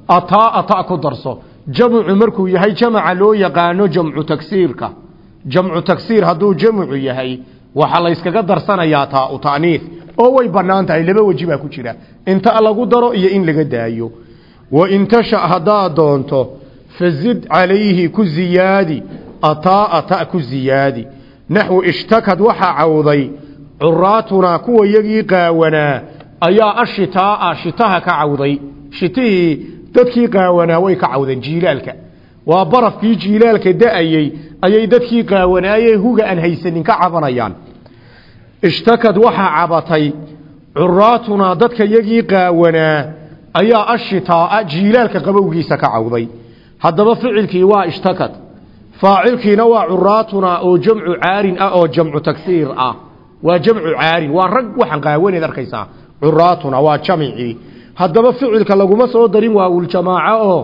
ataa ata ku darso jamcu markuu yahay jamaca loo yaqaano jamcu tagsiirka. Jamcu tagsiir hadduu jamcu yahay waxaa layskaga darsanayaa taa u ta'niif oo way bannaan tahay laba weji baa ku jira. Inta lagu daro iyo in laga daayo. Wain tasha haddaad doonto fazid calayhi ku ziyaadi ataa ata ku ziyaadi. Naxwu ishtakad waxaa cawday curaatunaa kuwa yagii qaawanaa ayaa ashitaaa shitaha ka cawday dadkii qaawanaa way ka cawdeen jiilaalka. Waa barafkii jiilaalka da'ayey ayay dadkii qaawanaayee huga aan haysanin ka cabanayaan. Ishtakad waxaa cabatay curaatunaa dadka yagii qaawanaa ayaa ashitaaa jiilaalka qabowgiisa ka cawday. Haddaba ficilkii waa ishtakad faacilkiina waa curaatunaa oo jamcu caarin ah oo jamcu tagsiir ah. Waa jamcu caarin waa rag waxaan qaawaneed arkaysaa. Curaatuna waa jamicii haddaba ficilka laguma soo darin waawuljamaaco oo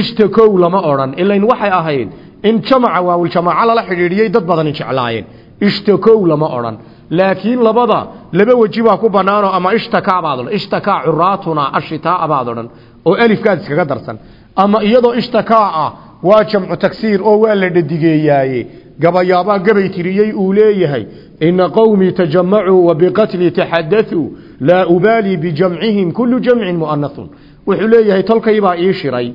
ishtakow lama odhan. Ilayn waxay ahayd in jamaca waawuljamaaco lala xidhiidhiyey dad badani jeclaayeen. Ishtakow lama odhan. Laakiin labada laba weji baa ku bannaanoo ama ishtakaa baad odhan. Ishtakaa curaatuna ashitaa baad odhan oo alifkaad iskaga darsan. Ama iyadoo ishtakaa ah waa jamcu tagsiir oo waa la dhadigeeyaaye gabayaabaa gabay tiriyey uu leeyahay ina qowmii tajamacuu wa biqatlii taxadaثuu laa ubaalii bijamcihim kulu jamcin mu'anathun wuxuu leeyahay tolkaybaa ii shiray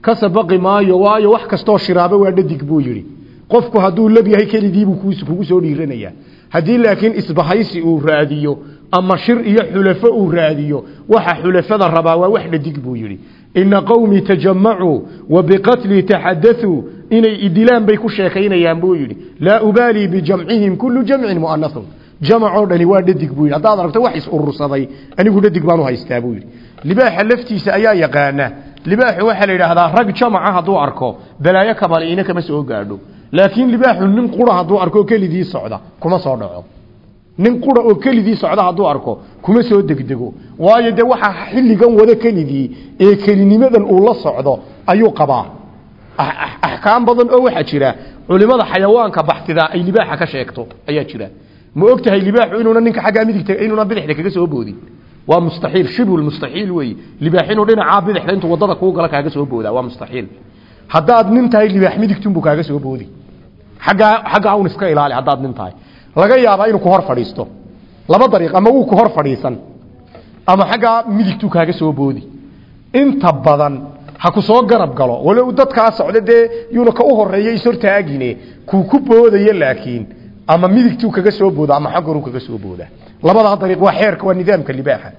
ka sabaqi maayo waayo wax kastoo shiraaba waa dhadig buu yidhi. Qofku hadduu lab yahay kelidiibuu kugu soo dhiiranayaa. Haddii laakiin isbahaysi uu raadiyo ama shir iyo xulafo uu raadiyo. Waxa xulafada rabaa waa wax dhadig buu yidhi. Ina qowmii tajamacuu wa biqatlii taxadaثuu inay idilaan bay ku sheekaynayaan buu yidhi. Laa ubaalii bijamcihim kulu jamcin mu'anathun jamacoo dhani waa dhadig buu yidhi. Haddaad aragto wax is urursaday anigu dhadig baanu haystaa buu yidhi. Libaaxa laftiisa ayaa yaqaana. Libaaxu waxaa la yidhaahdaa rag jamaca hadduu arko balaayo kabaliina kama soo gaadho. Laakiin libaaxu nin qura hadduu arko kelidii socda kuma soo dhaco nin qura oo kelidii socda hadduu arko kuma soo degdego. Waayo dee waxaa xilligan wada kelidii ee kelinimadan uu la socdo ayuu qabaa. Axkaam badan oo waxaa jira culimada xayawaanka baxtidaa ay libaaxa ka sheegto ayaa jira. Ma og libaaxu inuuna ninka xaggaa midigta inuuna bidixda kaga soo boodin? Waa mustaxiil shibul mustaxiil weeye. Libaax inuu dhinacaa bidixda intuu waddada kuu gala kaaga soo boodaa waa mustaxiil. Haddaad nin tahay libaax midigtunbuu kaaga soo boodi aggaa xaggaa un iska ilaali haddaad nin tahay laga yaabaa inuu ku hor fadhiisto. Laba dariiq ama wuu ku hor fadhiisan. Ama xaggaa midigtuu kaaga soo boodi. Inta badan ha ku soo garab galo. Walow dadkaa socda dee yuuna u horreeya ishortaagine kuu ku boodayo laakiin. Ama midigtuu kaga soo booda ama xaggoru kaga soo booda. Labadaa dariiq waa xeerka waa nidaamka libaaxa.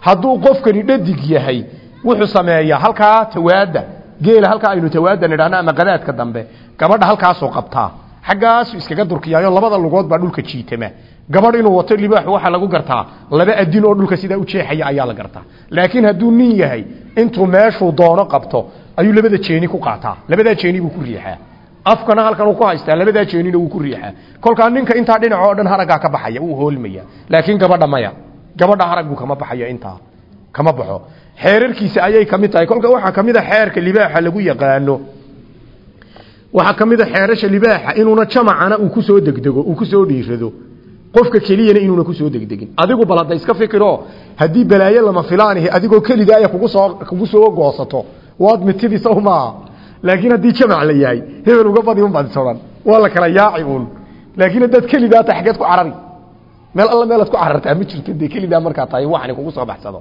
Hadduu qofkani dhadig yahay wuxuu sameeyaa halkaa tawaada geela halkaa aynu tawaada nidhaahno ama qadaadka dambe. Gabadha halkaasoo qabtaa xaggaasu iskaga durkiyaayo labada lugood baa dhulka jiitama gabadh inuu wato libaaxu waxaa lagu gartaa laba adin oo dhulka sidaa u jeexaya ayaa la gartaa. Laakiin hadduu nin yahay intuu meeshuu doono qabto ayuu labada jeeni ku qaataa. Labadaa jeeni buu ku riixaa. Afkana halkan uu ku haystaa labadaa jeenina wuu ku riixaa. Kolkaa ninka intaa dhinac oo dhan haraggaa ka baxaya wuu hoolmaya laakiin gabadha maya. Gabadha haraggu kama baxayo intaa. Kama baxo. Xeerarkiisa ayay ka mid tahay. Kolka waxaa ka mid a xeerka libaaxa lagu yaqaano waxaa ka mid a xeerasha libaaxa inuuna jamacana uu ku soo degdego uu ku soo dhiirado. Qofka keliyana inuuna ku soo degdegin. Adigu bal hadda iska fikiro haddii balaayo lama filaanihi adigoo kelidaaya kugu soo kugu soo goosato waad mitidi maaha laakiin haddii jamac la yahay hebel uga badi unbaad isoran waa la kala yaaci uun. Laakiin haddaad kelidaa tahay xaggeed ku carari. Meel alla meelaad ku carartaa ma jirto dee kelidaa markaa waxani kugu soo baxsado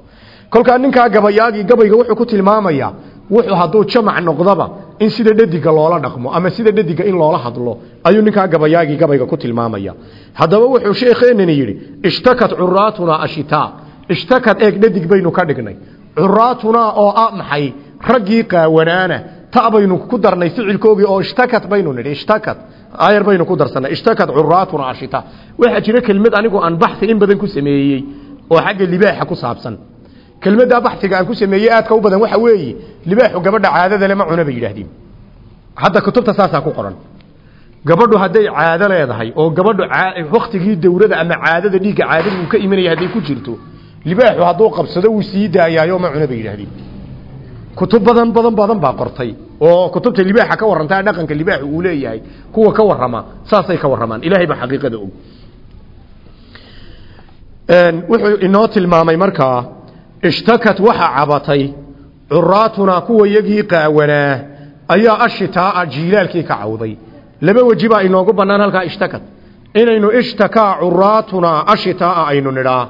kolkaa ninkaa gabayaagii gabayga wuxuu ku tilmaamayaa wuxuu hadduu jamac noqdaba in sida dhadiga loola dhaqmo ama sida dhadiga in loola hadlo ayuu ninkaa gabayaagii gabayga ku tilmaamaya. Haddaba wuxuu sheekheenani yidhi ishtakat curaatunaa ashitaa ishtakad eeg dhadig baynu ka dhignay. Curaatunaa oo ah maxay? Raggii qaawanaana ta ku darnay ficilkoogii oo ishtakat baynu nidhi. Ishtakat ayar baynu ku darsanay ishtakat curaatunaa ashitaa waxaa jira kelmad anigu aan baxi in badan ku sameeyey oo xagga libaaxa ku saabsan kelmaddaa baxiga aan ku sameeyey aadka u badan waxa weeye libaaxu gabadha caadada lema cuna bay yidhaahdeen hadda kutubta saasaa ku qoran. Gabadhu hadday caado leedahay oo gabadhu waktigii dawrada ama caadada dhiigga caadada uu ka imanaya hadday ku jirto libaaxu hadduu qabsado wuu sii daayaayo ma cuna bay yidhaahdeen kutub badan badan badan baa qortay oo kutubta libaaxa ka warrantaa dhaqanka libaaxu uu leeyahay kuwa ka warrama saasay ka warramaan. Ilaahay baa xaqiiqada og. Wuxuu inoo tilmaamay markaa ishtakat waxa cabatay curaatunaa kuwa yagii qaawanaa ayaa ashitaa'a jiilaalkii ka cawday. Laba weji baa inoogu bannaan halkaa ishtakat. Inaynu ishtakaa curaatunaa ashitaa'a aynu nidhaa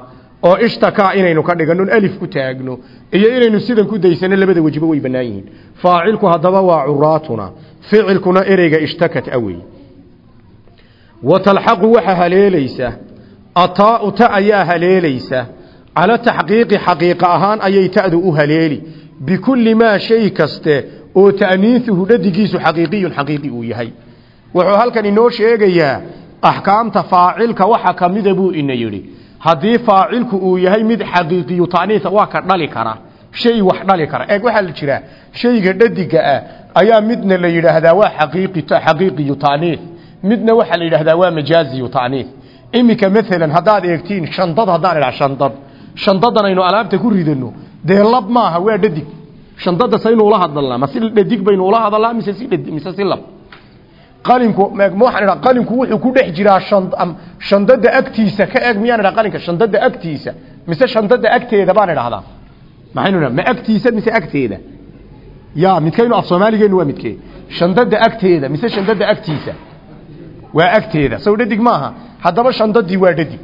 oo ishtakaa inaynu ka dhiganno alif ku taagno iyo inaynu sidan ku daysano labada wejiba way bannaan yihiin. Faacilku haddaba waa curaatuna ficilkuna ereyga ishtakat awey wa talxaqu waxa haleelaysa ataau ta ayaa haleelaysa cala taxqiiqi xaqiiqa ahaan ayay ta'du u haleeli. Bikulli maa shay kaste oo ta'niisuhu dhadigiisu xaqiiqiyun xaqiiqi uu yahay. Wuxuu halkan inoo sheegayaa axkaamta faacilka waxa ka mida buu ina yidhi. Haddii faacilku uu yahay mid xaqiiqiyu ta'niisa waa ka dhali kara shay wax dhali kara. Eeg waxaa la jiraa shayga dhadiga ah ayaa midna la yidhaahdaa waa xaqiiqi xaqiiqiyu ta'niis. Midna waxaa la yidhaahdaa waa majaaziyu ta'niis. Shandad shandadan aynu alaabta ku ridano dee lab maaha waa dhadig. Shandada saynu ula hadalnaa ma si dhadig baynu ula hadalnaa mise si dhadig mise si lab? Qalinku waxaan idhaa qalinku wuxuu ku dhex jiraa shandada agtiisa ka eeg miyaan idhaa qalinka shandada agtiisa mise shandada agteeda baan idhahdaa maxaynu ma agtiisa mise agteeda? Ya midkaynu af soomaaligeenu waa midkee. Shandada agteeda mise shandada agtiisa? Waa agteeda. Sow dhadig maaha? Haddaba shandadii waa dhadig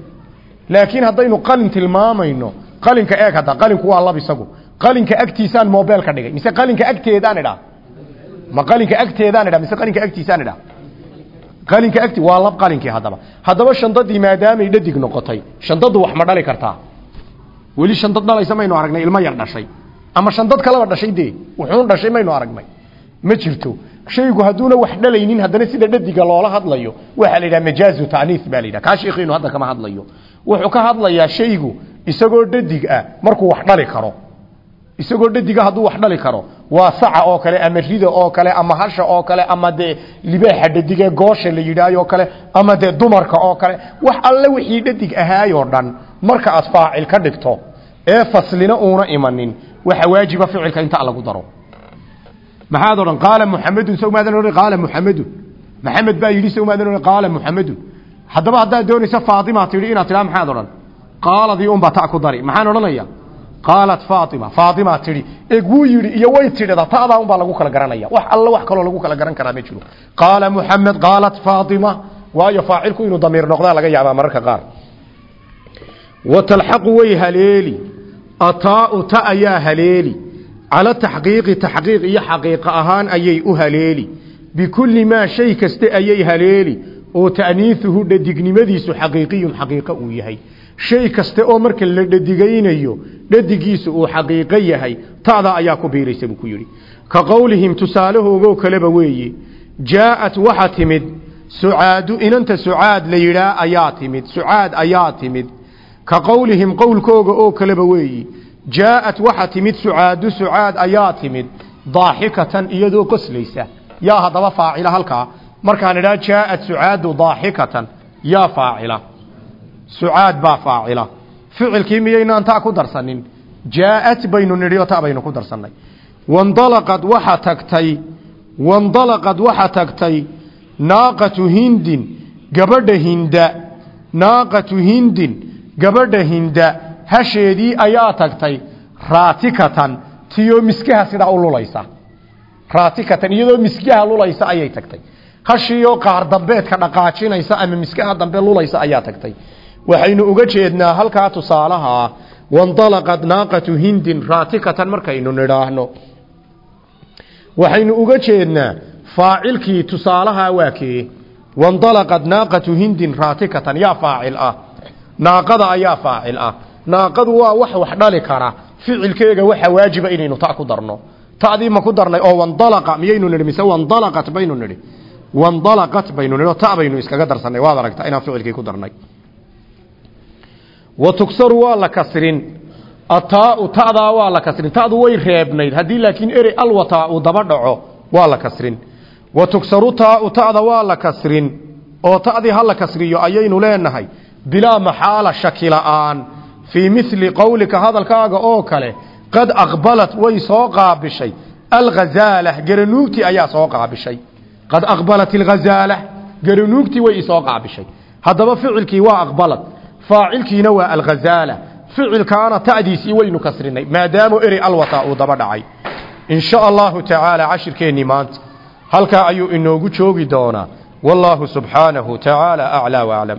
laakiin haddaynu qalin tilmaamayno qalinka eeg hadda qalinku waa lab isagu. Qalinka agtiisaan mobile ka dhigay mise qalinka agteedaan idhaa? Ma qalinka agteedaan idhaa mise qalinka agtiisaan idhaa? Qalinka agti waa lab qalinkii haddaba. Haddaba shandadii maadaamay dhadig noqotay shandadu wax ma dhali kartaa. Weli shandad dhalaysa maynu aragnay ilmo yar dhashay. Ama shandad kalaba dhashay dee wuxuun dhashay maynu aragnay. Ma jirto. Shaygu hadduuna wax dhalaynin haddana sida dhadiga loola hadlayo waxaa la yidhaha majaazu ta'niis baa la yidhaha. Kaa sheekhiinu hadda kama hadlayo wuxuu ka hadlayaa shaygu isagoo dhadig ah markuu wax dhali karo. Isagoo dhadiga hadduu wax dhali karo waa saca oo kale ama rida oo kale ama hasha oo kale ama dee libaaxa dhadige goosha la yidhaahyo kale ama dee dumarka oo kale. Wax alle wixii dhadig ahaayoo dhan marka aad faacil ka dhigto ee faslina uuna imanin waxa waajiba ficilka inta lagu daro. Maxaad odhan qaala muxamedun sawmaadan odhan qaala muxamedun maxamed baa yidhi sawmaadan odhan qaala muxamedun haddaba haddaad doonaysa faatima tidhi inaad tidhaa maxaad odhan? Qaaladii unbaa ta ku dari. Maxaan odhanaya? Qaalat faatima faatima tidhi eeg wuu yidhi iyo way tidhida ta'daa unbaa lagu kala garanaya. Wax alla wax kaloo lagu kala garan karaa ma jiro. Qaala muxamed qaalat faatima waayo faacilku inuu damiir noqdaa laga yaabaa mararka qaar. Wa talxaqu way haleeli ataau ta ayaa haleeli cala taxqiiqi taxqiiq iyo xaqiiqo ahaan ayay u haleeli. Bikulli maa shay kaste ayay haleeli oo ta'niihuhu dhadignimadiisu xaqiiqiyun xaqiiqo uu yahay. Shay kaste oo marka la dhadigaynayo dhadigiisu uu xaqiiqo yahay ta'da ayaa ku biiraysa buu ku yidhi. Ka qowlihim tusaalahoogoo kaleba weeye jaa'at waxa timid sucaadu inanta sucaad la yidhaa ayaa timid sucaad ayaa timid. Ka qowlihim qowlkooga oo kaleba weeyi jaa'at waxa timid sucaadu sucaad ayaa timid daaxikatan iyadoo qoslaysa yaa haddaba faacila halkaa markaan idhaa jaa'at sucaadu daaxikatan yaa faacila. Sucaad baa faacila. Ficilkii miyaynaan taa ku darsanin? Jaa'at baynu nidhi oo ta baynu ku darsannay. Wandalaqad waxa tagtay wandalaqad waxa tagtay naaqatu hindin gabadha hinda. Naaqatu hindin gabadha hinda. Hasheedii ayaa tagtay raatikatan. Tiyoo miskaha sidaa u lulaysa. Raatikatan iyadoo miskaha lulaysa ayay tagtay hashiioo qaar dambeedka dhaqaajinaysa ama miskaha dambe lulaysa ayaa tagtay. Waxaynu uga jeednaa halkaa tusaalaha ah wandalaqad naaqatu hindin raatikatan markaynu nidhaahno. Waxaynu uga jeednaa faacilkii tusaalahaa waa kee wandalaqad naaqatu hindin raatikatan yaa faacil ah. Naaqada ayaa faacil ah. Naaqadu waa wax wax dhali kara. Ficilkeega waxa waajiba inaynu ta ku darno. Ta'dii ma ku darnay? Oo wandalaqa miyaynu nidhi mise wandalaqat baynu nidhi wandalaqat baynu nidhi ta baynu iskaga darsanay waad aragtaa inaan ficilkii ku darnay wa tugsaru waa la kasrin ataau ta'daa waa la kasrin ta'du way reebnayd haddii laakiin erey alwataa uu daba dhaco waa la kasrin wa tugsaru taau ta'da waa la kasrin oo ta'dii ha la kasriyo ayaynu leenahay bilaa maxaala shaki la'aan fii mili qowlika hadalkaaga oo kale qad aqbalat way soo qaabishay alghazaala garanuugtii ayaa soo qaabishay qad aqbalat alghazaala garanuugtii way isoo qaabishay haddaba ficilkii waa aqbalad faacilkiina waa alghazaala ficilkaana ta'diisii waynu kasrinay maadaama erey alwata uu daba dhacay in sha allahu tacaala cashirkeennii maanta halkaa ayuu inoogu joogi doonaa wallaahu subxaanahu tacaala aclaa waaclam